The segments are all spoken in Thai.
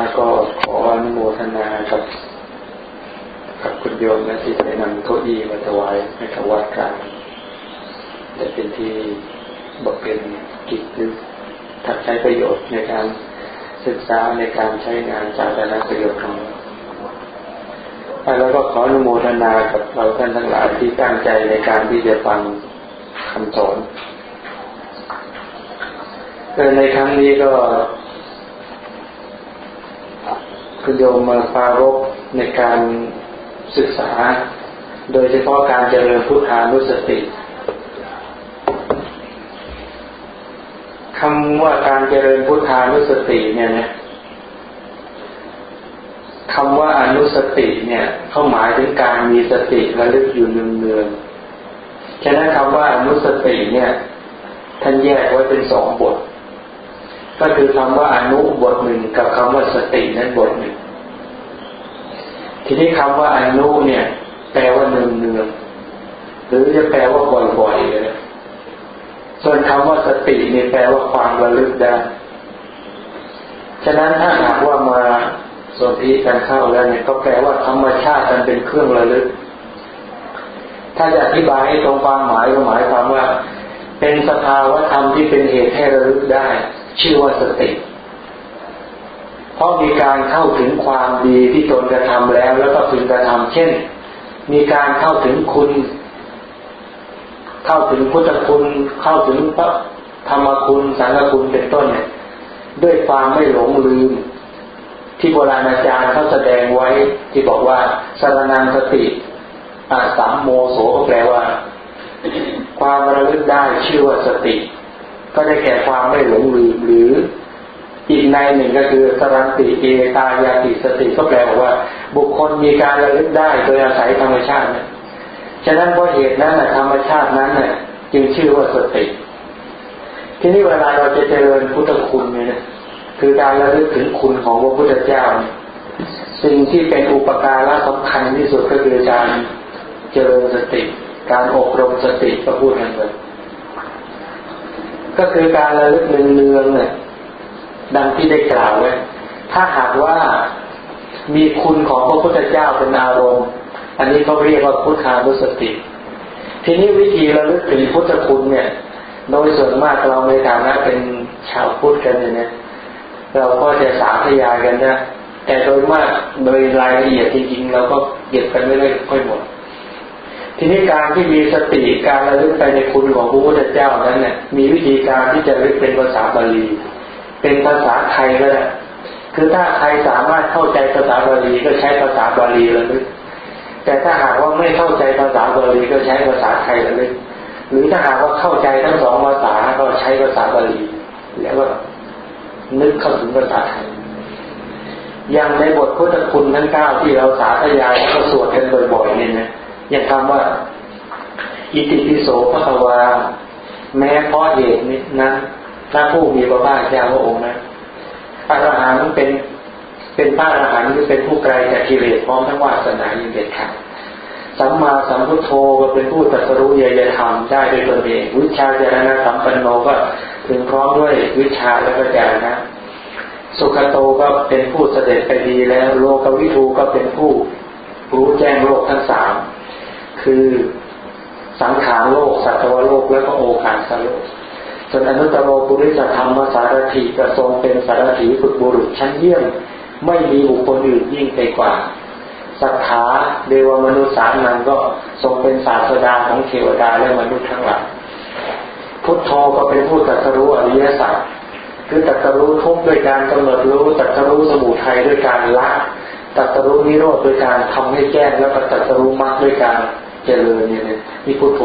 แล้วก็ขออนุโมทนากับกับคุณโยมและที่ได้นำเก้าอี้มาถวายให้ถวายการจะเป็นที่บอกเป็นกิจหรือทักใช้ประโยชน์ในการศึกษาในการใช้งานจากแต่ละประโยชน์ของแล้วก็ขออนุโมทนากับเราท่านทั้งหลายที่ตั้งใจในการที่จะฟังคำสอนในครั้งนี้ก็ คุณโยมมาฟารกในการศึกษา โดยเฉพาะการเจริญพุทธานุสติคำว่าการเจริญพุทธานุสติเนี่ยนะคำว่าอนุสติเนี่ยเขาหมายถึงการมีสติระลึกอยู่เนืองๆฉะนั้นคำว่าอนุสติเนี่ย ท่านแยกไว้เป็นสองบท ก็คือคำว่าอนุบทหนึ่งกับคำว่าสตินั้นบทหนึ่ง ทีนี้คำว่าอนุเนี่ย แปลว่าเนืองเนืองหรือจะแปลว่าบ่อยๆเลยส่วนคำว่าสติเนี่ยแปลว่าความระลึกได้ ฉะนั้นถ้าหากว่ามาสนที่กันเข้าแล้วเนี่ยก็แปลว่าธรรมชาติมันเป็นเครื่องระลึก ถ้าจะอธิบายให้ตรงความหมายก็หมายความว่า เป็นสภาวะธรรมที่เป็นเหตุให้ระลึกได้ ชื่อว่าสติเพราะมีการเข้าถึงความดีที่ตนกระทำแล้วแล้วก็พึงกระทำเช่น มีการเข้าถึงคุณ เข้าถึงพุทธคุณเข้าถึงพระธรรมคุณสังฆคุณเป็นต้นเนี่ยด้วยความไม่หลงลืม ที่โบราณอาจารย์เขาแสดงไว้ที่บอกว่าสารนังสติอาสามโมโสก็แปลว่า ความระลึกได้ชื่อว่าสติ ก็ได้แก่ความไม่หลงลืมหรือ อีกในหนึ่งก็คือสรันติเอตายาติสติก็แปลว่า บุคคลมีการระลึกได้โดยอาศัยธรรมชาติฉะนั้นเพราะเหตุนั้นธรรมชาตินั้นเน่ยจึงชื่อว่าสติ ทีนี้เวลาเราจะเจริญพุทธคุณเนี่ยคือการระลึกถึงคุณของพระพุทธเจ้า สิ่งที่เป็นอุปการะสำคัญที่สุดก็คือการเจริญสติ การอบรมสติก็พูดกันเลยก็คือการระลึกเนืองๆเนี่ย ดังที่ได้กล่าวไว้ ถ้าหากว่ามีคุณของพระพุทธเจ้าเป็นอารมณ์ อันนี้เขาเรียกว่าพุทธานุสติ ทีนี้วิธีระลึกถึงพุทธคุณเนี่ย โดยส่วนมากเราในฐานะเป็นชาวพุทธกันเนี่ยเราก็จะสาธยายกันนะแต่โดยมากโดยรายละเอียดจริงๆเราก็เก็บกันไม่ได้ค่อยหมด ทีนี้การที่มีสติการระลึกไปในคุณของพระพุทธเจ้านั้นเนี่ยมีวิธีการที่จะระลึกเป็นภาษาบาลี เป็นภาษาไทยก็ได้คือถ้าใครสามารถเข้าใจภาษาบาลีก็ใช้ภาษาบาลีระลึกแต่ถ้าหากว่าไม่เข้าใจภาษาบาลีก็ใช้ภาษาไทยระลึกหรือถ้าหากว่าเข้าใจทั้งสองภาษาก็ใช้ภาษาบาลีแล้วก็นึกเข้าถึงภาษาไทยอย่างในบทพุทธคุณทั้งเก้าที่เราสาธยายแล้วก็สวดกันบ่อยๆเนี่ยนะอย่างคำว่า อิติปิโสพระวาแม้เพราะเหตุนี้นะ พระผู้มีพระภาคเจ้าพระองค์นะพระอรหันต์เป็นเป็นพระอรหันต์ที่เป็นผู้ไกลจากกิเลสพร้อมทั้งวาสนาอย่างเด็ดขาดสัมมาสัมพุทโธก็เป็นผู้ตรัสรู้เยยธรรมได้ด้วยตนเอง วิชาเจรณะสัมปันโนก็ถึงพร้อมด้วยวิชาและก็จารณะสุขโตก็เป็นผู้เสด็จไปดีแล้ว โลกวิทูก็เป็นผู้รู้แจ้งโลกทั้งสามคือสังขารโลก สัตวโลกและก็โอกาสโลก ส่วนอนุตตรปุริสธรรมสารถีกระทรงเป็นสารถีฝึกบุรุษชั้นเยี่ยม ไม่มีบุคคลอื่นยิ่งไปกว่าสัทธาเดวมนุษย์สารนั้นก็ทรงเป็นศาสดาของเทวดาและมนุษย์ทั้งหลายพุทโธก็เป็นผู้ตรัสรู้อริยสัจคือตรัสรู้ทุกข์ด้วยการกำหนดรู้ตรัสรู้สมุทัยด้วยการละตรัสรู้นิโรธด้วยการทำให้แจ้งแล้วก็ตรัสรู้มรรคด้วยการเจริญเนี่ยนี่พุทโธ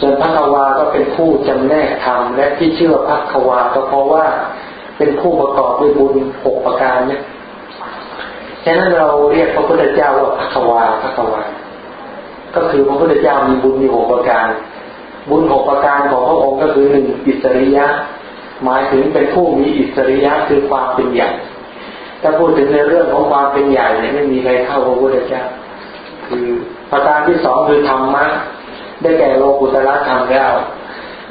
ส่วนพระควาก็เป็นผู้จำแนกธรรมและที่เชื่อพระควาก็เพราะว่าเป็นผู้ประกอบด้วยบุญหกประการเนี่ยฉะนั้นเราเรียกพระพุทธเจ้าว่าพระควาพระควาก็คือพระพุทธเจ้ามีบุญมีหกประการ บุญหกประการของพระองค์ก็คือหนึ่งอิสริยะ หมายถึงเป็นผู้มีอิสริยะคือความเป็นใหญ่ถ้าพูดถึงในเรื่องของความเป็นใหญ่เนี่ยไม่มีใครเข้าพระพุทธเจ้า คือประการที่สองคือธรรมะ ได้แก่โลกุตละธรรมแล้ว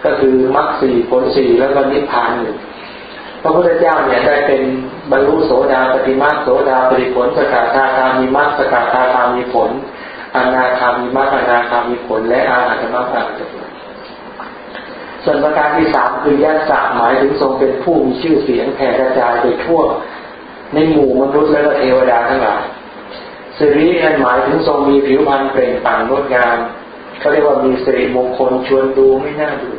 ก็คือมรรคสี่ผลสี่แล้วก็นิพพานหนึ่งพระพุทธเจ้าเนี่ยได้เป็นบรรลุโสดาปฏิมาโสดาปฏิผลสกาธาคามีมรรคสกาธาคามีผลอนาคามีมรรคอนาคามีผล และอาหัตมรรคอาหัตผลส่วนประการที่สามคือญาติสหมายถึงทรงเป็นผู้มีชื่อเสียงแผ่กระจายไปทั่ว ในหมู่มนุษย์และเทวดาทั้งหลายสิรินั้นหมายถึงทรงมีผิวพรรณเปล่งปลั่งงดงาม เขาเรียกว่ามีสิริมงคลชวนดูไม่น่าดู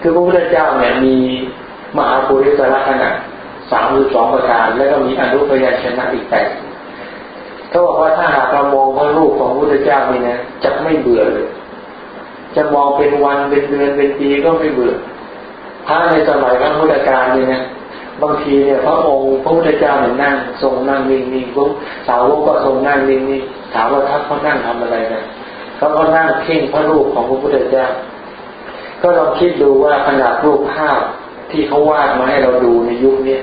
คือพระพุทธเจ้าเนี่ยมีมหาปุริสลักษณะสามหรือสองประการ แล้วก็มีอนุพยัญชนะอีกแปดเขาบอกว่าถ้าหากเรามองพระรูปของพระพุทธเจ้านี่นะจะไม่เบื่อเลย จะมองเป็นวันเป็นเดือนเป็นปีก็ไม่เบื่อพระในสมัยพระพุทธการนี่นะบางทีเนี่ยพระองค์พระพุทธเจ้าเนี่ยนั่งทรงนั่งนิ่งๆปุ๊บสาวกก็ทรงนั่งนิ่งๆถามว่าท่านเขานั่งทำอะไรนะ เขาก็นั่งเพ่งพระรูปของพระพุทธเจ้าก็ลองคิดดูว่าขนาดรูปภาพที่เขาวาดมาให้เราดูในยุคนี้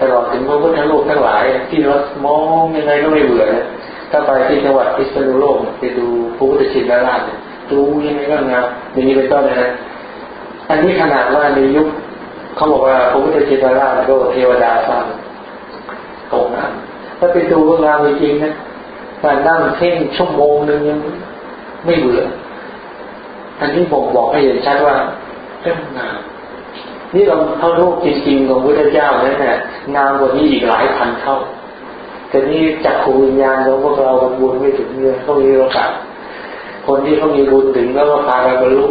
ตลอดถึงพระพุทธรูปทั้งหลาย ที่เรามองยังไงก็ไม่เบื่อนะถ้าไปที่จังหวัดพิษณุโลกไปดูพระพุทธชินราชดูยังไงก็งามอย่างนี้เป็นต้นนะอันนี้ขนาดว่าในยุคเขาบอกว่าพระพุทธชินราชก็เทวดาสร้างตรงนั้นถ้าไปดูก็งามจริงนะการนั่งเพ่งชั่วโมงหนึ่งยัง ไม่เบื่อ อันนี้ผมบอกให้เห็นชัดว่าเรื่องงามนี่เราเท่ารูปจริงๆของพระเจ้าเนี่ยนะงามกว่านี้อีกหลายพันเท่าแต่นี่จักขูวิญญาณของพวกเราบุญไม่ถึงเนี่ยเขามีโอกาสคนที่เขามีบุญถึงแล้วก็พากันบรรลุ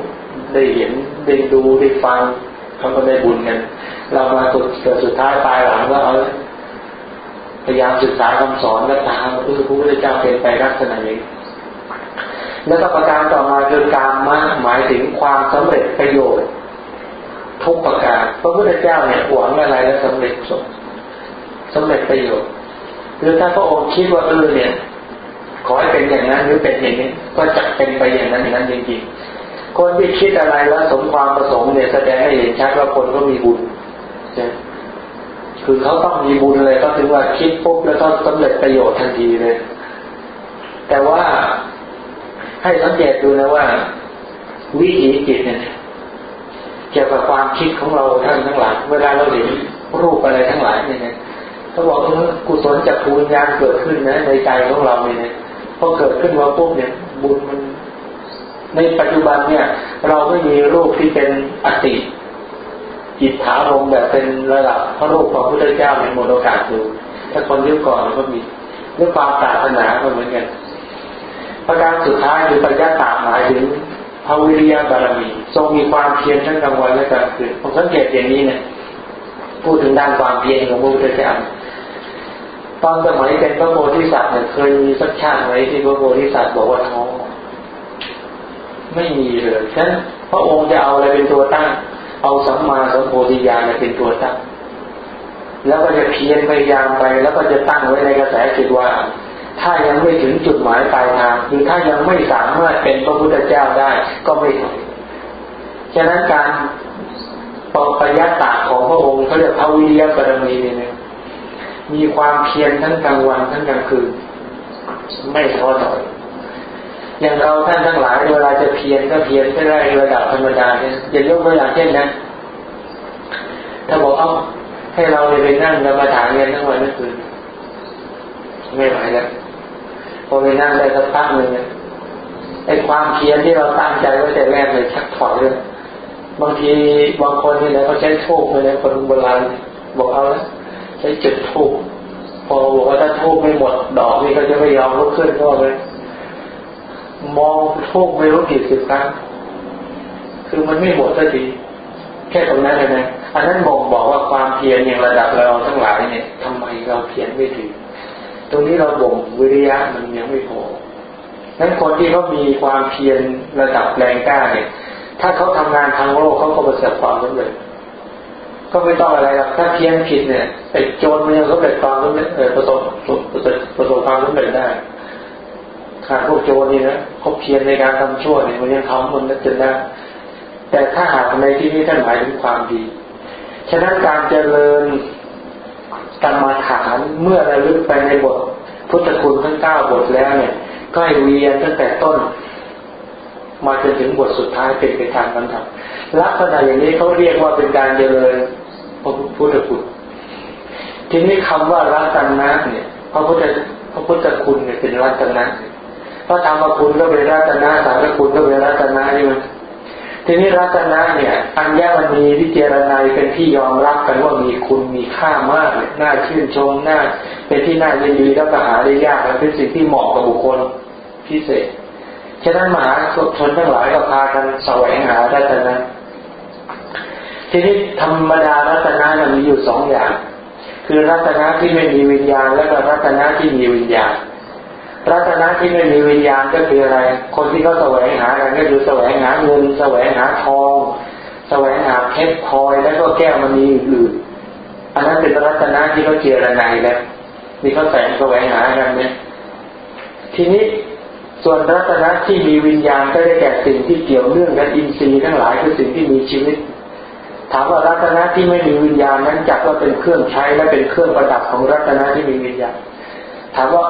ได้เห็นได้ดูได้ฟังเขาก็ได้บุญกันเรามาสุดเกิดสุดท้ายปลายหลังก็เอาพยายามศึกษาคำสอนและตามเพื่อพระพุทธเจ้าเป็นไปลักษณะนี้ แล้วก็ประการต่อมาคือการมาหมายถึงความสำเร็จประโยชน์ ทุกประการพระพุทธเจ้าเนี่ยหวังอะไรแล้วสำเร็จสมสำเร็จประโยชน์หรือถ้าพระองค์คิดว่าเออเนี่ย ขอให้เป็นอย่างนั้นหรือเป็นอย่างนี้ก็จะเป็นไปอย่างนั้นอย่างนั้นจริงๆคนที่คิดอะไรแล้วสมความประสงค์เนี่ยแสดงให้เห็นชัดว่าคนก็มีบุญคือเขาต้องมีบุญเลยก็ถึงว่าคิดปุ๊บแล้วก็สำเร็จประโยชน์ทันทีเลย แต่ว่า ให้สังเกตดูนะว่า วิถีจิตเนี่ยเกี่ยวกับความคิดของเราท่านทั้งหลาย เวลาเราเห็นรูปอะไรทั้งหลายเนี่ยเขาบอกเออกุศลจากภูมิญาณเกิดขึ้นนะในใจของเราเนี่ยพอเกิดขึ้นมาปุ๊บเนี่ย บุญมันในปัจจุบันเนี่ย เราไม่มีรูปที่เป็นอติจิตถารมแบบเป็นระดับพระรูปของพระพุทธเจ้าในโมโดกาสูถ้าคนยุคก่อนก็มีเรื่องความปรารถนาก็เหมือนกัน ประการสุดท้ายคือปัญญาตาหมายถึงพระวิริยบารมี ทรงมีความเพียรทั้งกลางวันและกลางคืนผมสังเกตอย่างนี้เนี่ยพูดถึงด้านความเพียรของพระพุทธเจ้าตอนสมัยเป็นพระโพธิสัตว์เนี่ยเคยมีสักชาติไหมที่พระโพธิสัตว์บอกว่าท้องไม่มีเลยฉะนั้นพระองค์จะเอาอะไรเป็นตัวตั้ง เอาสัมมาสัมโพธิญาณเป็นตัวตั้ง แล้วก็จะเพียรพยายามไป แล้วก็จะตั้งไว้ในกระแสจิตว่า ถ้ายังไม่ถึงจุดหมายปลายทางคือถ้ายังไม่สามารถเป็นพระพุทธเจ้าได้ก็ไม่ถอยฉะนั้นการปปยัตตาของพระองค์เขาเรียกพระวิริยะบารมีเนี่ยมีความเพียรทั้งกลางวันทั้งกลางคืนไม่ท้อถอยอย่างเราท่านทั้งหลายเวลาจะเพียรก็เพียรได้ระดับธรรมดาเนี่ยอย่ายกตัวอย่างเช่นนะถ้าบอกเอาให้เราไปนั่งกรรมฐานเรียนทั้งวันทั้งคืนไม่ไหวแล้ว พอไปนั่งได้สักพักหนึ่งไอ้ความเพียรที่เราตั้งใจไว้แต่แรกเลยชักถอยเลยบางทีบางคนนี่นะเขาใช้โชคเลยนะคนโบราณบอกเอาล้วใช้จุดทูกพอบอกว่าถ้าทูกไม่หมดดอกนี่ก็จะไม่ยอมลุกขึ้นก็เลยมองทูกไม่รู้กี่สิบครั้งคือมันไม่หมดสักทีแค่ตรงนั้นเลยนะอันนั้นบอกบอกว่าความเพียรอย่างระดับเราทั้งหลายเนี่ยทำไมเราเพียรไม่ถึง ตรงนี้เราบ่มวิริยะมันยังไม่พอนั้นคนที่เขามีความเพียรระดับแรงกล้าเนี่ย ถ้าเขาทำงานทางโลกเขาก็ประสบความสำเร็จก็ไม่ต้องอะไรหรอกถ้าเพียรผิดเนี่ยไอ้โจรมันยังสำเร็จความสำเร็จประสบประสบประสบความสำเร็จได้ขาดพวกโจรนี่นะเขาเพียรในการทำชั่วเนี่ยมันยังทำมันนั่นจนได้แต่ถ้าหากในที่นี้ท่านหมายถึงความดี ฉะนั้นการเจริญ กรรมาฐานเมื่อระลึกไปในบท พุทธคุณทั้งเก้าบทแล้วเนี่ย ก็ให้เวียนตั้งแต่ต้น มาจนถึงบทสุดท้ายเป็นไปตามลำดับลักษณะอย่างนี้เขาเรียกว่าเป็นการเจริญพุทธคุณทีนี้คำว่ารัตนะเนี่ยพระพุทธพระพุทธคุณเนี่ยเป็นรัตนะพระธรรมคุณก็เป็นรัตนะสารคุณก็เป็นรัตนะนี่มัน ทีนี้รัตนะเนี่ย อัญญมณีวิเจรณัยเป็นที่ยอมรับกันว่ามีคุณมีค่ามากน่าชื่นชมน่าเป็นที่น่ายินดีแล้วก็หาได้ยากและเป็นสิ่งที่เหมาะกับบุคคลพิเศษฉะนั้นมหาชนทั้งหลายก็พากันแสวงหารัตนะทีนี้ธรรมดารัตนะมันมีอยู่สองอย่าง คือรัตนะที่ไม่มีวิญญาณ และก็รัตนะที่มีวิญญาณ รัตนะที่ไม่มีวิญญาณก็คืออะไร คนที่เขาแสวงหากันก็คือแสวงหาเงินแสวงหาทอง แสวงหาเพชรพลอยแล้วก็แก้วมันมีอื่นอันนั้นเป็นรัตนะที่เขาเจรนายแล้วมีเขาแสงแสวงหากันเนี่ยทีนี้ส่วนรัตนะที่มีวิญญาณก็ได้แก่สิ่งที่เกี่ยวเนื่องกับอินทรีย์ทั้งหลายคือสิ่งที่มีชีวิต ถามว่ารัตนะที่ไม่มีวิญญาณนั้นจัดว่าเป็นเครื่องใช้และเป็นเครื่องประดับของรัตนะที่มีวิญญาณ ถามว่า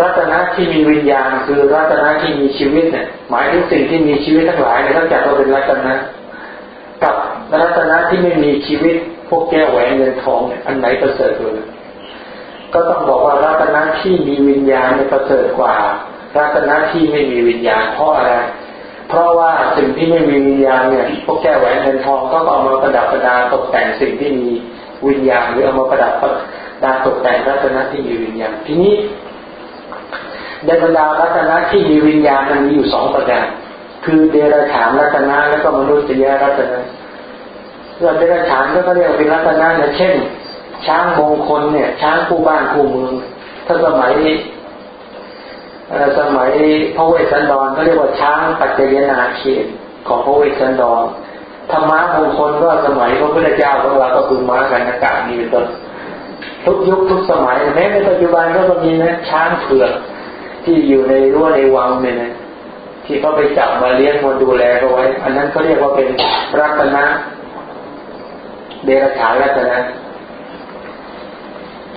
รัตนะที่มีวิญญาณคือรัตนะที่มีชีวิตเนี่ยหมายถึงสิ่งที่มีชีวิตทั้งหลายเนี่ยต้องจัดว่าเป็นรัตนะกับรัตนะที่ไม่มีชีวิตพวกแก้วแหวนเงินทองเนี่ยอันไหนประเสริฐกว่าก็ต้องบอกว่ารัตนะที่มีวิญญาณเนี่ยประเสริฐกว่า รัตนะที่ไม่มีวิญญาณเพราะอะไร เพราะว่าสิ่งที่ไม่มีวิญญาณเนี่ยพวกแก้วแหวนเงินทองก็เอามาประดับประดาตกแต่งสิ่งที่มีวิญญาณหรือเอามาประดับประดาตกแต่งรัตนะที่มีวิญญาณ ทีนี้ ในบรรดารัตนะที่มีวิญญาณมันมีอยู่สองประการคือเดรัจฉานรัตนะแล้วก็มนุษยรัตนะส่วนเดรัจฉานก็เรียกเป็นรัตนะเนี่ยเช่น ช้างมงคลเนี่ย ช้างคู่บ้านคู่เมืองถ้าสมัยสมัยพระเวสสันดรก็เรียกว่าช้างปัจเจยนาเขตของพระเวสสันดรธรรมะมงคลก็สมัยพระพุทธเจ้าของเราก็คือม้ากันอากาศมีเป็นต้นทุกยุคทุกสมัยแม้ในปัจจุบันก็มีนะช้างเผือก ที่อยู่ในรั้วในวังเนี่ยนะที่เขาไปจับมาเลี้ยงมาดูแลเขาไว้ อันนั้นเขาเรียกว่าเป็นรัตนะเดรัจฉานรัตนะ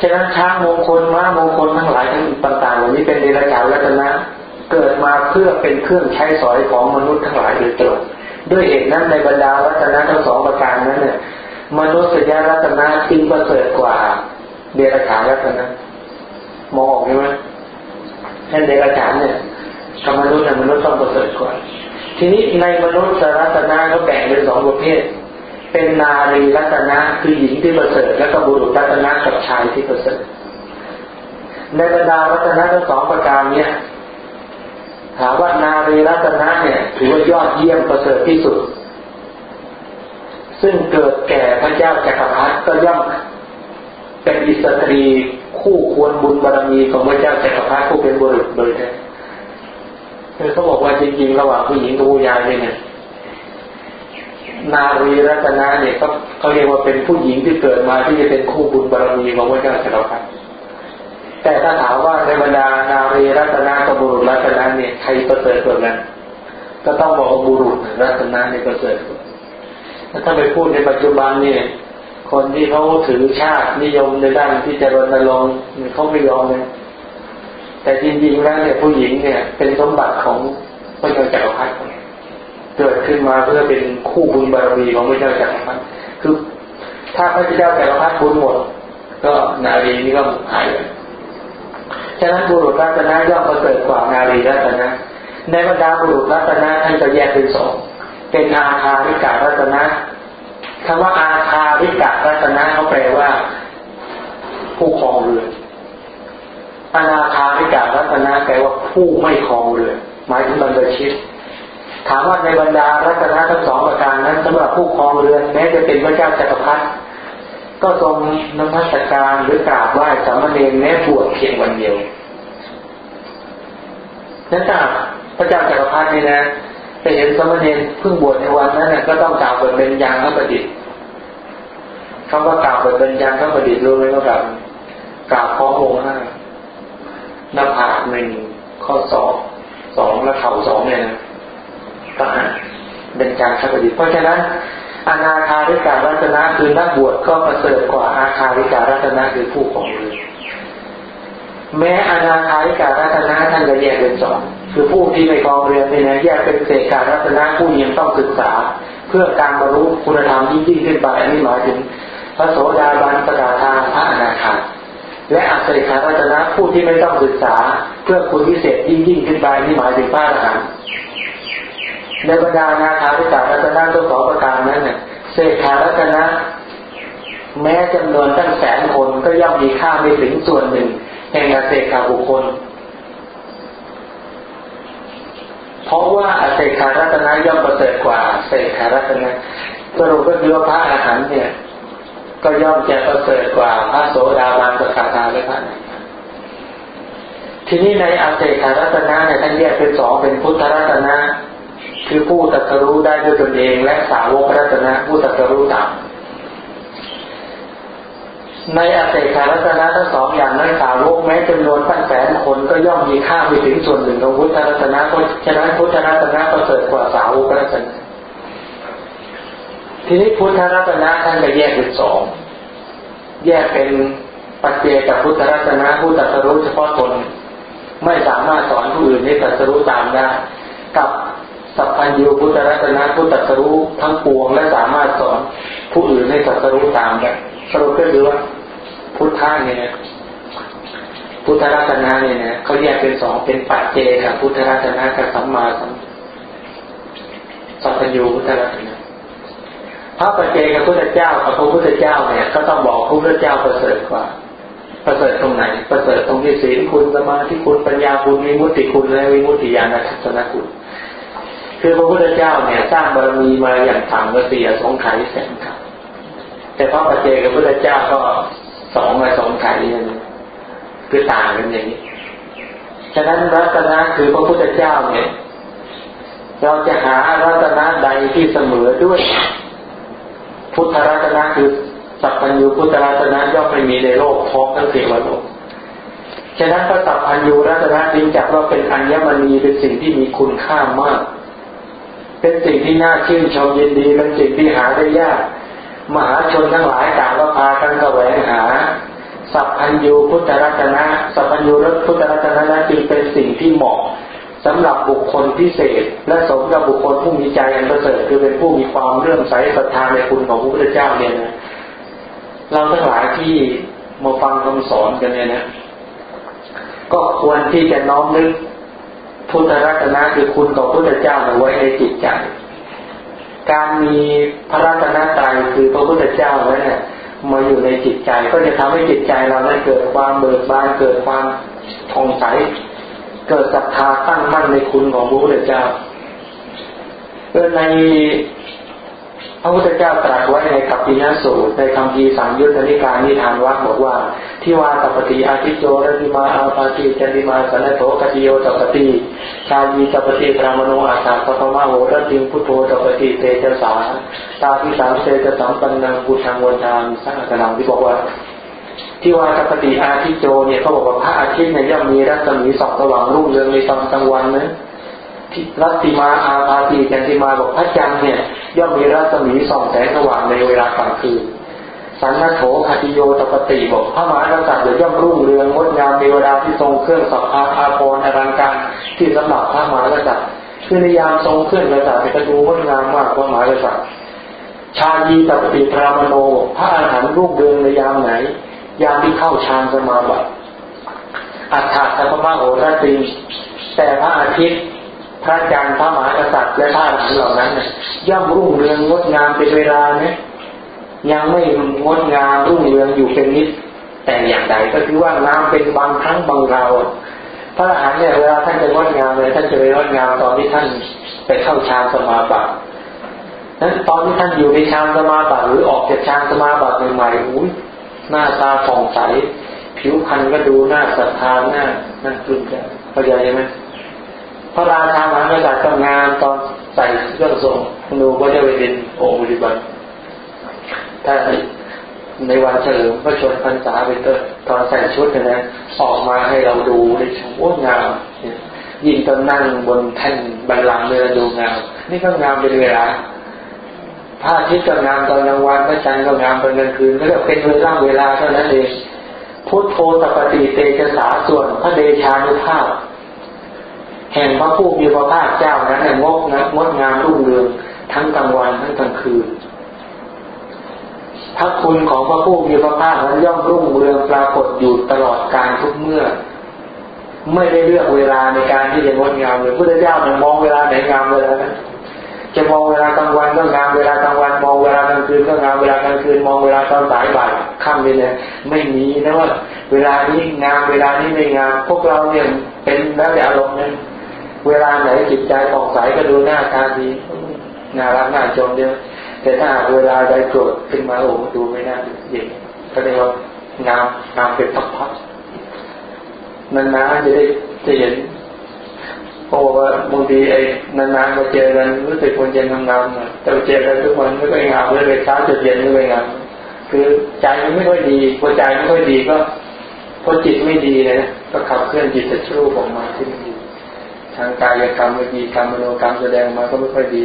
ฉะนั้นช้างมงคลม้ามงคลทั้งหลายทั้งต่างๆเหล่านี้เป็นเดรัจฉานรัตนะ เกิดมาเพื่อเป็นเครื่องใช้สอยของมนุษย์ทั้งหลายโดยตรงด้วยเหตุนั้นในบรรดารัตนะทั้งสองประการนั้นเนี่ยมนุษยรัตนะจึงประเสริฐกว่า เดรัจฉานรัตนะมองออกไหม แค่เดรัจฉานเนี่ยกับมนุษย์เนี่ยมนุษย์ต้องประเสริฐกว่า ทีนี้ในมนุษย์สรัตนะก็แบ่งเป็นสองประเภท เป็นนารีรัตนะคือหญิงที่ประเสริฐแล้วก็บุรุษรัตนะกับชายที่ประเสริฐ ในบรรดารัตนะทั้งสองประการเนี้ยถามว่านารีรัตนะเนี่ยถือว่ายอดเยี่ยมประเสริฐที่สุด ซึ่งเกิดแก่พระเจ้าจักรพรรดิก็ย่อมเป็นอิสตรี คู่ควรบุญบารมีของพระเจ้าจักรพรรดิผู้เป็นบุรุษโดยแท้คือเขาบอกว่าจริงๆระหว่างผู้หญิงกับผู้ชายเนี่ยนารีรัตนะเนี่ยเขาเขาเรียกว่าเป็นผู้หญิงที่เกิดมาที่จะเป็นคู่บุญบารมีของพระเจ้าจักรพรรดิแต่ถ้าถามว่าในบรรดานารีรัตนะกับบุรุษรัตนะเนี่ยใครประเสริฐกว่ากันก็ต้องบอกว่าบุรุษรัตนะเนี่ยประเสริฐถ้าไปพูดในปัจจุบันเนี่ย คนที่เขาถือชาตินิยมในด้านที่จะรณรงค์เขาไม่ยอมเลยแต่จริงๆแล้วเนี่ยผู้หญิงเนี่ย เป็นสมบัติของพระเจ้าจักรพรรดิเกิดขึ้นมาเพื่อเป็นคู่บุญบารมีของพระเจ้าจักรพรรดิคือ ถ้าพระเจ้าจักรพรรดิบุญหมด ก็นารีนี่ก็หายเลยฉะนั้นบุรุษรัตนะย่อมประเสริฐกว่านารีรัตนะในบรรดาบุรุษรัตนะท่านจะแยกเป็นสองเป็นอาคาริการัตนะ คำว่าอาคาริการัตนะเขาแปลว่า ผู้ครองเรือนอนาคาริการัตนะแปลว่าผู้ไม่ครองเรือนหมายถึงบรรพชิตถามว่าในบรรดารัตนะทั้งสองประการนั้นสำหรับผู้ครองเรือนแม้จะเป็นพระเจ้าจักรพรรดิก็ทรงนมัสการหรือกราบไหว้สามเณรแม้บวชเพียงวันเดียวนั่นถ้าพระเจ้าจักรพรรดินี่นะไปเห็นสามเณรเพิ่งบวชในวันนั้นก็ต้องกล่าวเปิดเป็นยางข้าประดิษฐ์ คำว่ากล่าวเปิดเป็นยางข้าประดิษฐ์รู้ไหมว่ากล่าวกล่าวข้อองห้าหน้าผากหนึ่งข้อสองสองและเข่าสองเนี่ยนะก็เป็นการข้าประดิษฐ์เพราะฉะนั้นอนาคาริการัตนะคือนักบวชก็ประเสริฐกว่าอาคาริการัตนะคือผู้ของเรือแม้อนาคาริการัตนะท่านจะแยกเป็นสองคือผู้ที่ไม่ครองเรือนเนี่ยนะแยกเป็นเศษการัตนะผู้ยังต้องศึกษา เพื่อการบรรลุคุณธรรมยิ่ยิ่งขึ้นไปอันนี้หมายถึง พระโสดาบันสกาธาพระอนาคาและอัศขารัตนะผู้ที่ไม่ต้องศึกษาเพื่อคุณพิเศษยิ่งยิ่งขึ้นไปนี่หมายถึงพระอรหันต์ในบรรดานาคาธิการรัตนะตัวสองประการนั้นเนี่ยเศษขารัตนะแม้จำนวนตั้งแสนคนก็ย่อมมีค่าไม่ถึงส่วนหนึ่งแห่งอาเศษขาบุคคล เพราะว่าอาเศษขารัตนะย่อมประเสริฐกว่าเศษขารัตนะสรุปก็คือว่าพระอรหันต์เนี่ย ก็ย่อมจะประเสริฐกว่าพระโสดาบันสกทาและพระทีนี้ในอาเศษรัตนะเนี่ยท่านแยกเป็นสองเป็นพุทธรัตนะ คือผู้ตัสรู้ได้ด้วยตนเอง และสาวกรัตนะ ผู้ตัสรู้ตามในอาเศษรัตนะทั้งสองอย่างนั้นสาวกแม้จำนวนตั้งแสนคนก็ย่อมมีค่าไปถึงส่วนหนึ่งของพุทธรัตนะเพราะฉะนั้นพุทธรัตนะประเสริฐกว่าสาวกรัตนะ ทีนี้พุทธรัตนะท่านจะแยกเป็นสองแยกเป็นปัจเจกับพุทธรัตนะผู้ตัสรู้เฉพาะตนไม่สามารถสอนผู้อื่นให้ตัสรู้ตามได้ กับสัพพัญญูพุทธรัตนะผู้ตัสรู้ทั้งปวงและสามารถสอนผู้อื่นให้ตัสรู้ตามได้สรุปก็คือว่าพุทธะเนี่ยพุทธรัตนะเนี่ยเขาแยกเป็นสองเป็นปัจเจกับพุทธรัตนะกับสัมมาสัมพัญญูพุทธรัตนะ พระปัจเจกับพระเจ้ากับพระพุทธเจ้าเนี่ยก็ต้องบอกพระพุทธเจ้าประเสริฐกว่า ประเสริฐตรงไหน ประเสริฐตรงที่ศีลคุณสมาธิคุณปัญญาคุณวิมุตติคุณและวิมุตติญาณทัศนคุณคือพระพุทธเจ้าเนี่ยสร้างบารมีมาอย่างต่ำกว่าสี่สองไขแสนครับแต่พระปัจเจกับพระเจ้าก็สองมาสองไขนี่คือต่างกันอย่างนี้ฉะนั้นรัตนะคือพระพุทธเจ้าเนี่ย เราจะหารัตนะใดที่เสมอด้วย พุทธรัตนะคือสัพพัญญูพุทธรัตนะย่อมไม่มีในโลกท้องทั้งเทวโลกฉะนั้นพระสัพพัญญูรัตนะจึงจับว่าเป็นอัญมณีเป็นสิ่งที่มีคุณค่ามาก เป็นสิ่งที่น่าชื่นชมยินดีเป็นสิ่งที่หาได้ยาก มหาชนทั้งหลายต่างก็พากันแสวงหา สัพพัญญูพุทธรัตนะ สัพพัญญูรัตพุทธรัตนะจึงเป็นสิ่งที่เหมาะ สำหรับบุคคลพิเศษ และสมกับบุคคลผู้มีใจอันประเสริฐคือเป็นผู้มีความเรื่องใสศรัทธาในคุณของพระพุทธเจ้าเนี่ยนะเราทั้งหลายที่มาฟังคำสอนกันเนี่ยนะก็ควรที่จะน้อมนึกพุทธรัตนะคือคุณของพระพุทธเจ้าไว้ในจิตใจ การมีพระรัตนตรัยคือพระพุทธเจ้าแล้เนี่ยมาอยู่ในจิตใจ ก็จะทำให้จิตใจเราได้เกิดความเบิกบานเกิดความท่องใส เกิดศรัทธาตั้งมั่นในคุณของพระพุทธเจ้าเออในพระพุทธเจ้าตรัสไว้ในกัปปินาสูตรในคำพีสังยุตตนิการนิทานวัดบอกว่า ที่ว่าตัปฏิอาทิโจรติมาอาภาติจันติมาสันโตกติโยตัปฏิชายีตัปฏิพระมโนอาสาปะมาโหรติงพุทโธตัปฏิเตจสาตาทิสามเตจสัมปันนังพุทธังวันทางสังฆนังที่บอกว่า ที่ว่าสัปฏิอาทิโจเนี่ยเขาบอกว่าพระอาทิตย์เนี่ยย่อมมีรัศมีสองสว่างรุ่งเรืองในตอนกลางวันนะที่รัติมาอาภาตีจันติมาบอกพระจันทร์เนี่ยย่อมมีรัศมีสองแสงสว่างในเวลากลางคืนสันนโถคติโยตปฏิบอกพระมหากษัตริย์ย่อมรุ่งเรืองงดงามในเวลาที่ทรงเครื่องสัพพาอาภรณ์อลังการที่สำหรับพระมหากษัตริย์คือในยามทรงเครื่องกษัตริย์เป็นดูงดงามมากพระมหากษัตริย์ชายีตปฏิพระมโนพระอาหารรุ่งเรืองในยามไหน ยามที่เข้าฌานสมาบัติอัฏฐสัพพะโหราตีแต่พระอาทิตย์พระจันทร์พระมหากษัตริย์และพระอรหันต์เหล่านั้นย่อมรุ่งเรืองงดงามเป็นเวลาเนี่ยยังไม่งดงามรุ่งเรืองอยู่เป็นนิดแต่อย่างใดก็คือว่างาเป็นบางครั้งบางคราวพระอรหันต์เนี่ยเวลาท่านจะงดงามเลยท่านจะไปงดงามตอนที่ท่านไปเข้าฌานสมาบัตินั้นตอนที่ท่านอยู่ในฌานสมาบัติหรือออกจากฌานสมาบัติใหม่ๆอุ้ย หน้าตาผ่องใส ผิวพรรณก็ดูหน้าศรัทธาหน้าหน้าปลื้มใจเข้าใจไหมพระราชามหากษัตริย์ก็งานตอนใส่เครื่องทรงดูก็จะไปเป็นองค์บริบัติถ้าในวันเฉลิมพระชนพรรษาเป็นต้นตอนใส่ชุดนะออกมาให้เราดูได้ชมว่างามยิ่งตอนนั่งบนแท่นบัลลังก์เลยดูงาม นี่ก็งามเป็นเวลา พระอาทิตย์ก็งามตอนกลางวันพระจันทร์ก็งามตอนกลางคืนแล้วก็เป็นเวลาเวลาเท่านั้นเองพุทโธตปฏิเตจสาส่วนพระเดชานุภาพ แห่งพระผู้มีพระภาคเจ้านั้นงดงดงามรุ่งเรืองทั้งกลางวันทั้งกลางคืนพระคุณของพระผู้มีพระภาคนั้นย่อมรุ่งเรืองปรากฏอยู่ตลอดการทุกเมื่อ ไม่ได้เลือกเวลาในการที่จะงดงามเลยพุทธเจ้าเนี่ยมองเวลาไหนงามเวลานั้น จะมองเวลากลางวันก็งามเวลากลางวัน มองเวลากลางคืนก็งามเวลากลางคืน มองเวลาตอนสายบ่ายค่ำเนี่ยไม่มีนะว่า เวลานี้งามเวลานี้ไม่งามพวกเราเนี่ยเป็นแล้วแต่อารมณ์เนี่ยเวลาไหนจิตใจผ่องใสก็ดูหน้าตาดีน่ารักน่าชมเดียวแต่ถ้าเวลาใดโกรธขึ้นมาโอ้ดูไม่น่าเย็นก็เรียกว่างามงามเป็นพักๆนานๆจะได้จะเห็น เพราะว่าบางทีไอ้นานๆมาเจอกันรู้สึกคนเย็นงามๆแต่เจอกันทุกวันไม่ค่อยงามเลยเช้าจนเย็นไม่ค่อยงามคือใจมันไม่ค่อยดีพอใจไม่ค่อยดีก็พอจิตไม่ดีเลยนะก็ขับเคลื่อนจิตจะชู้ออกมาที่ไม่ดีทางกายกรรมวิจีกรรมมโนกรรมแสดงมาก็ไม่ค่อยดี